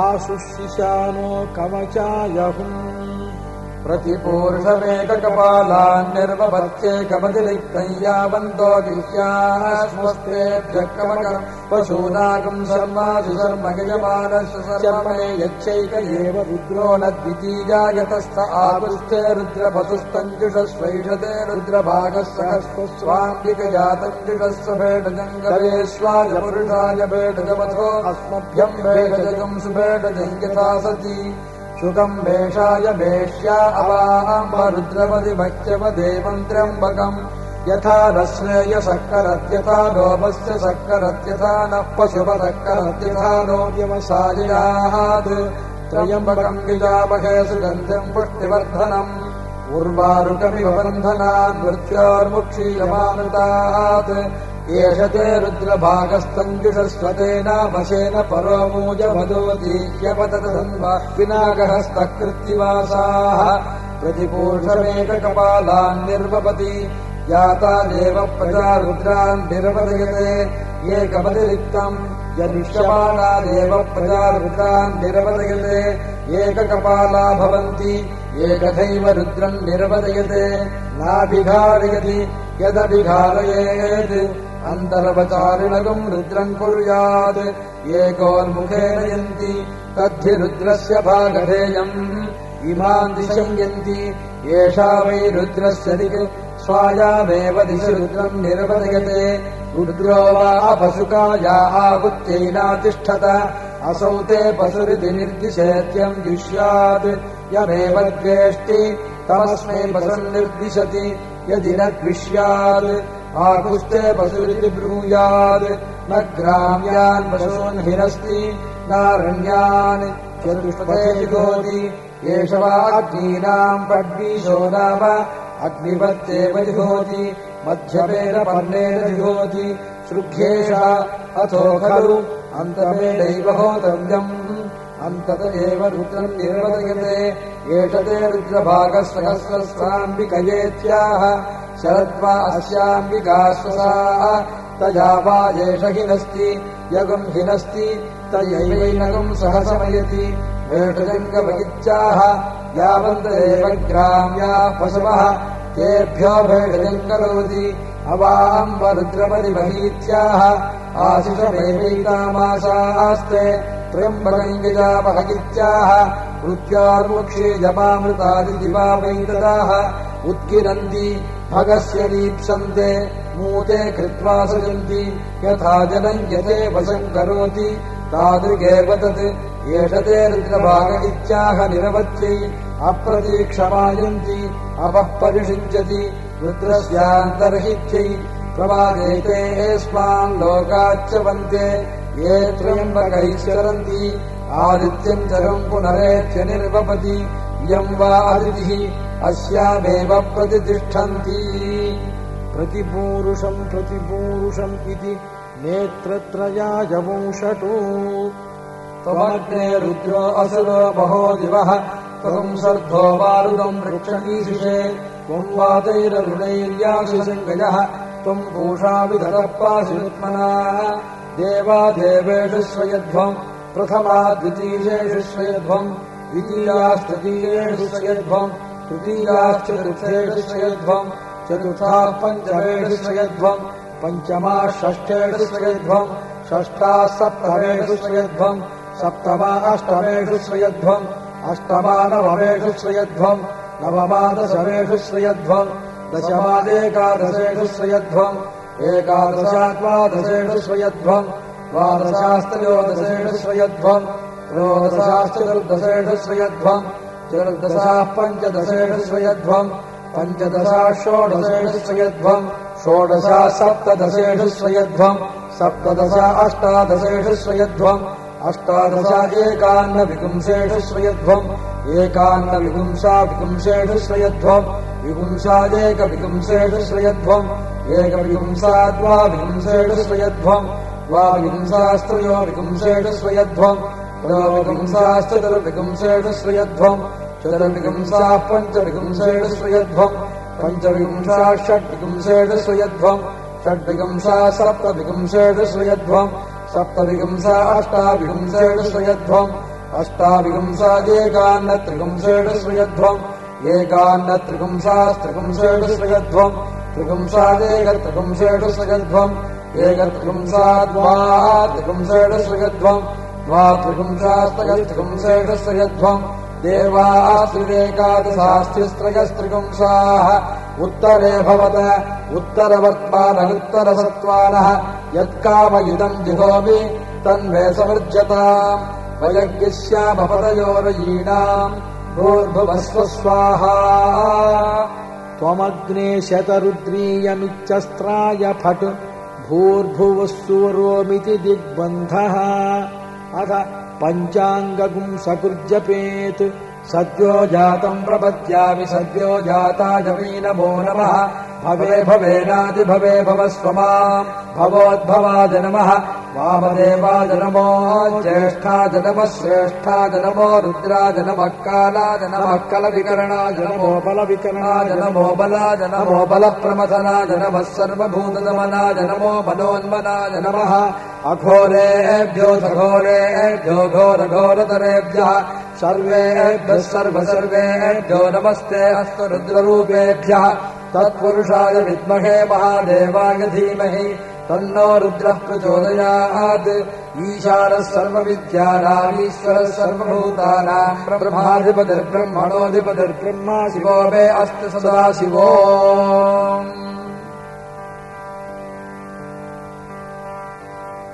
आशुशिशानो कवचायहुम् शर्म गजमानस्य शर्मे यच्छैक एव रुद्रो न द्वितीया यतस्थ आपुष्टे रुद्रपतुस्तञ्जुषस्वैषते रुद्रभागः सहस्वस्वाम्बिकजातञ्जुषस्व भेटजङ्गलेष्वाय पुरुषाय भेटजमथो अस्मभ्यम् भेटजगम् सुभेटजम् यथा सती शुकम् वेषाय वेश्या अवाहम् रुद्रपति भक्ष्यवदेवम् त्र्यम्बकम् यथा न श्रेयसक्करत्यथा लोभस्य सक्करत्यथा नः नो व्यवसायिनात् त्रयम्बकम् विजापहे सुगन्ध्यम् पुष्टिवर्धनम्। उर्वारुकमिव बन्धनान् मृत्योर्मुक्षीयमानतात् एष ते रुद्रभागस्तञ्जुषस्वतेनावशेन परो मूजभदोति ह्यपततन्वा विनागहस्तकृत्तिवासाः प्रतिपूषमेककपालान् निर्वपति प्रजा रुद्रान् निरवदयते। एकपतिरिक्तम् यदिष्यमाना देव प्रजा रुद्रान् निरवदयते। एककपाला भवन्ति एकथैव रुद्रम् निरवदयते। नाभिघारयति यदभिघारयेत् अन्तरवचारिणगम् रुद्रम् कुर्यात्। एकोन्मुखेन यन्ति तद्धि रुद्रस्य भागधेयम्। इमाम् दिशयन्ति एषा वै रुद्रस्य दिक् स्वायामेव दिशि रुद्रम् निर्वदयते। रुद्रो वा पशुकाया आहुत्यैनातिष्ठत असौ ते पशुरिति निर्दिशेत्यम् जुष्यात्। यमेव द्वेष्टि तमस्मै पशुर्निर्दिशति यदि न द्विष्यात् आकुष्टे पशुरिति ब्रूयात् न ग्राम्यान् पशून् हिनस्ति नारण्यान् चतुष्पथे जिघोति एष वा अग्नीनाम् पड्वीशो नाम अग्निवत्येव जिघोति मध्यमेन पर्णेन जिघोति सृग्येषः अथो खलु अन्तमेनैव होतव्यम्। अन्तत एव रुद्रम् निर्वदयते एष ते रुद्रभागसहस्रस्वाम्बिकयेत्याह शरद्वा अस्याम्बिकाश्वसाः तया वा एष हिनस्ति यगुम् हिनस्ति तयैवैनगुम् सहसमयति भेषजङ्गमयित्याह यावन्त एव ग्राम्याः पशवः तेभ्यो भेषजम् करोति अवाम्बरुद्रपरिमहीत्याह आशिषमेवैतामासास्ते त्र्यम्बकञ्जापहयित्याह मृत्यार्मुक्षे जपामृतादिदिवावैतदाः उत्किरन्ति भगस्य लीप्सन्ते मूते कृत्वा सजन्ति यथा जनम् यते वशम् करोति। तादृगेव तत् एष ते रुद्रभाग इत्याह निरवत्यै अप्रतीक्षमायन्ति अपः परिषिञ्चति रुद्रस्यान्तर्हित्यै। प्रवादेते स्मान् लोकाच्च वन्ते ये त्र्यम्बकैश्चरन्ति आदित्यम् चरम् पुनरेत्य निर्वपति इयम् वा अदितिः अस्यामेव प्रतितिष्ठन्ति प्रतिपूरुषम् प्रतिपूरुषम् इति नेत्रत्रयायवंषटो त्वमग्ने रुद्रो असुरो महो दिवः त्वम् सर्धो मारुदम् वृक्षमीशिषे त्वम् वातैररुणैर्याशिसङ्गयः त्वम् पूषा विधरपाशिरुत्मना देवादेवेषु स्वयध्वम् प्रथमा द्वितीयेषु स्वयध्वम् द्वितीयास्तृतीयेषु सयध्वम् तृतीयाश्चतुर्थेषु सयध्वम् चतुर्थाः पञ्चमेषु सयध्वम् पञ्चमाः षष्ठेषु सयध्वम् षष्ठाः सप्तमेषु सयध्वम् सप्तमा अष्टमेषु श्रयध्वम् अष्टमा नवमेषु श्रयध्वम् नवमा दशमेषु श्रयध्वम् दशमादेकादशेषु श्रयध्वम् एकादशात्मादशेषु श्रयध्वम् द्वादशास्त्रयोदशेषु श्रयध्वम् त्रयोदशाश्चतुर्दशेषु स्वयध्वम् चतुर्दशाः पञ्चदशेषु स्वयध्वम् पञ्चदशा षोडशेषु स्वयध्वम् षोडशा सप्तदशेषु स्वयध्वम् सप्तदशा अष्टादशेषु स्वयध्वम् अष्टादशा एकान्नविपुंसेषु स्वयध्वम् एकान्नविपुंसा विपुंसेषु स्वयध्वम् विपुंसादेकविपुंसेषु स्वयध्वम् एकविपुंसा द्वाविपुंसेषु स्वयध्वम् द्वाविपुंसास्त्रयो विपुंसेषु स्वयध्वम् त्रयोविपुंसाश्चतुर्विपुंसेषु स्वयध्वम् चतुर्विपुंसाः पञ्चविपुंसेषु स्वयध्वम् पञ्चविपुंसा षड्विपुंसेषु स्वयध्वम् षड्विपुंसा सप्तविपुंसेषु स्वयध्वम् सप्तविपुंसा अष्टाविपुंसेषु स्वयध्वम् अष्टाविपुंसादेकान्नत्रिपुंसेषु स्वयध्वम् एकान्नत्रिपुंसास्त्रिपुंसेषु स्वयध्वम् त्रिपुंसादेकत्रिपुंसेषु स्वयध्वम् एकत्रिपुंसा द्वा त्रिपुंसेषु स्वयध्वम् द्वा त्रिपुंसास्तयस्त्रिपुंसेषु स्वयध्वम् देवास्त्रिरेकादशास्तिस्त्रयस्त्रिपुंसाः उत्तरे भवत उत्तरवर्त्माननुत्तरसत्त्वानः यत्कामयुदम् जिहोमि तन्मे समृज्यताम्। वयज्ञस्यामपदयोरयीणाम् भूर्भुवस्व स्वाहा त्वमग्ने शतरुद्रीयमिच्छस्त्राय फट्। भूर्भुवः सुवरोमिति दिग्बन्धः सकृज्जपेत् सद्यो जातम् प्रपद्यामि सद्यो जाताय वै नमो नमः भवे भवेनादिभवे भवस्व माम् भवोद्भवाय नमः। वामदेवाय नमो। ज्येष्ठाय नमः। श्रेष्ठाय नमो। रुद्राय नमः। कालाय नमः। कलविकरणाय नमो। बलविकरणाय नमो। बलाय नमो। बलप्रमथनाय नमः। सर्वभूतदमनाय नमो। मनोन्मनाय नमः। अघोरेभ्यो सघोरेभ्यो घोरघोरतरेभ्यः। सर्वेभ्यः सर्वसर्वेभ्यो नमस्ते। अस्तु रुद्ररूपेभ्यः तत्पुरुषाय विद्महे महादेवाय धीमहि तन्नो रुद्रः प्रचोदयात्। ईशानः सर्वविद्यानामीश्वरः सर्वभूतानाम् ब्रह्माधिपतिर्ब्रह्मणोऽधिपतिर्ब्रह्मा शिवो मे अस्तु सदा शिवो।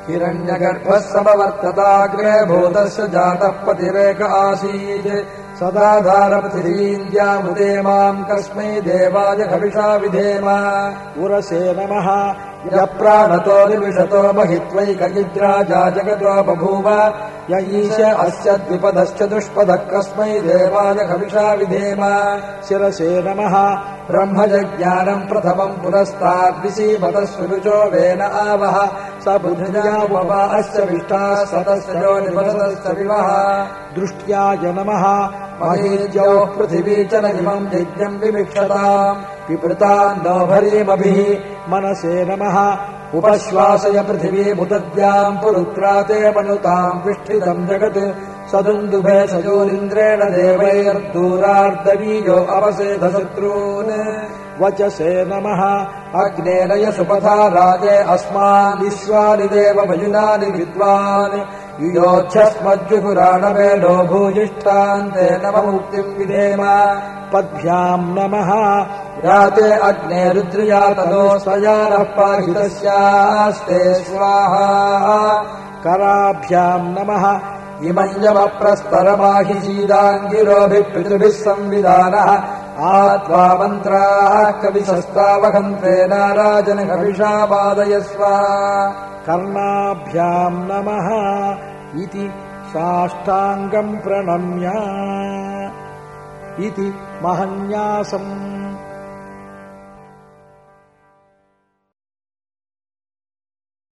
हिरण्यगर्भः समवर्तताग्रे भूतस्य जातः पतिरेक आसीत् सदाधारपृथिवीन्द्यामुदे माम् कस्मै देवाय कविषा विधेम। उरसे नमः। यप्राणतो निमिषतो महित्वैकयिद्राजा जगतो बभूव। य ईश अस्य द्विपदश्च दुष्पदः कस्मै देवाय कविषा विधेम। शिरसे नमः। ब्रह्मजज्ञानम् प्रथमम् पुरस्ताद्विसीमतः सुरुचो वेन आवः स अस्य विष्टाः सतस्य यो निपतश्च विवः। दृष्ट्याय नमः। महीर्यौ पृथिवी च न इमम् यज्ञम् विमिक्षताम् पिपृताम् नो मनसे नमः। उपश्वासय पृथिवीमुदद्याम् पुरुत्रा ते मनुताम् विष्ठितम् जगत्। सदुन्दुभे सजोरिन्द्रेण देवैर्दूरार्दवीयो अवसेधशत्रून् वचसे नमः। अग्नेरय सुपथा राजे अस्मान् विश्वानि देव भजुनानि विद्वान्। युयोच्छस्मज्जुपुराणवेदो भूयिष्ठान्ते नवमुक्तिम् विधेम पद्भ्याम् नमः। राते अग्ने रुद्रिया ततो स्वयानः पाहितस्यास्ते स्वाहा। कराभ्याम् नमः। पितृभिः संविधानः आत्वा मन्त्राः कविशस्तावहन्त्रे नाराजन कविषा पादयस्व कर्णाभ्याम् नमः इति साष्टाङ्गम् प्रणम्य। इति महन्यासम्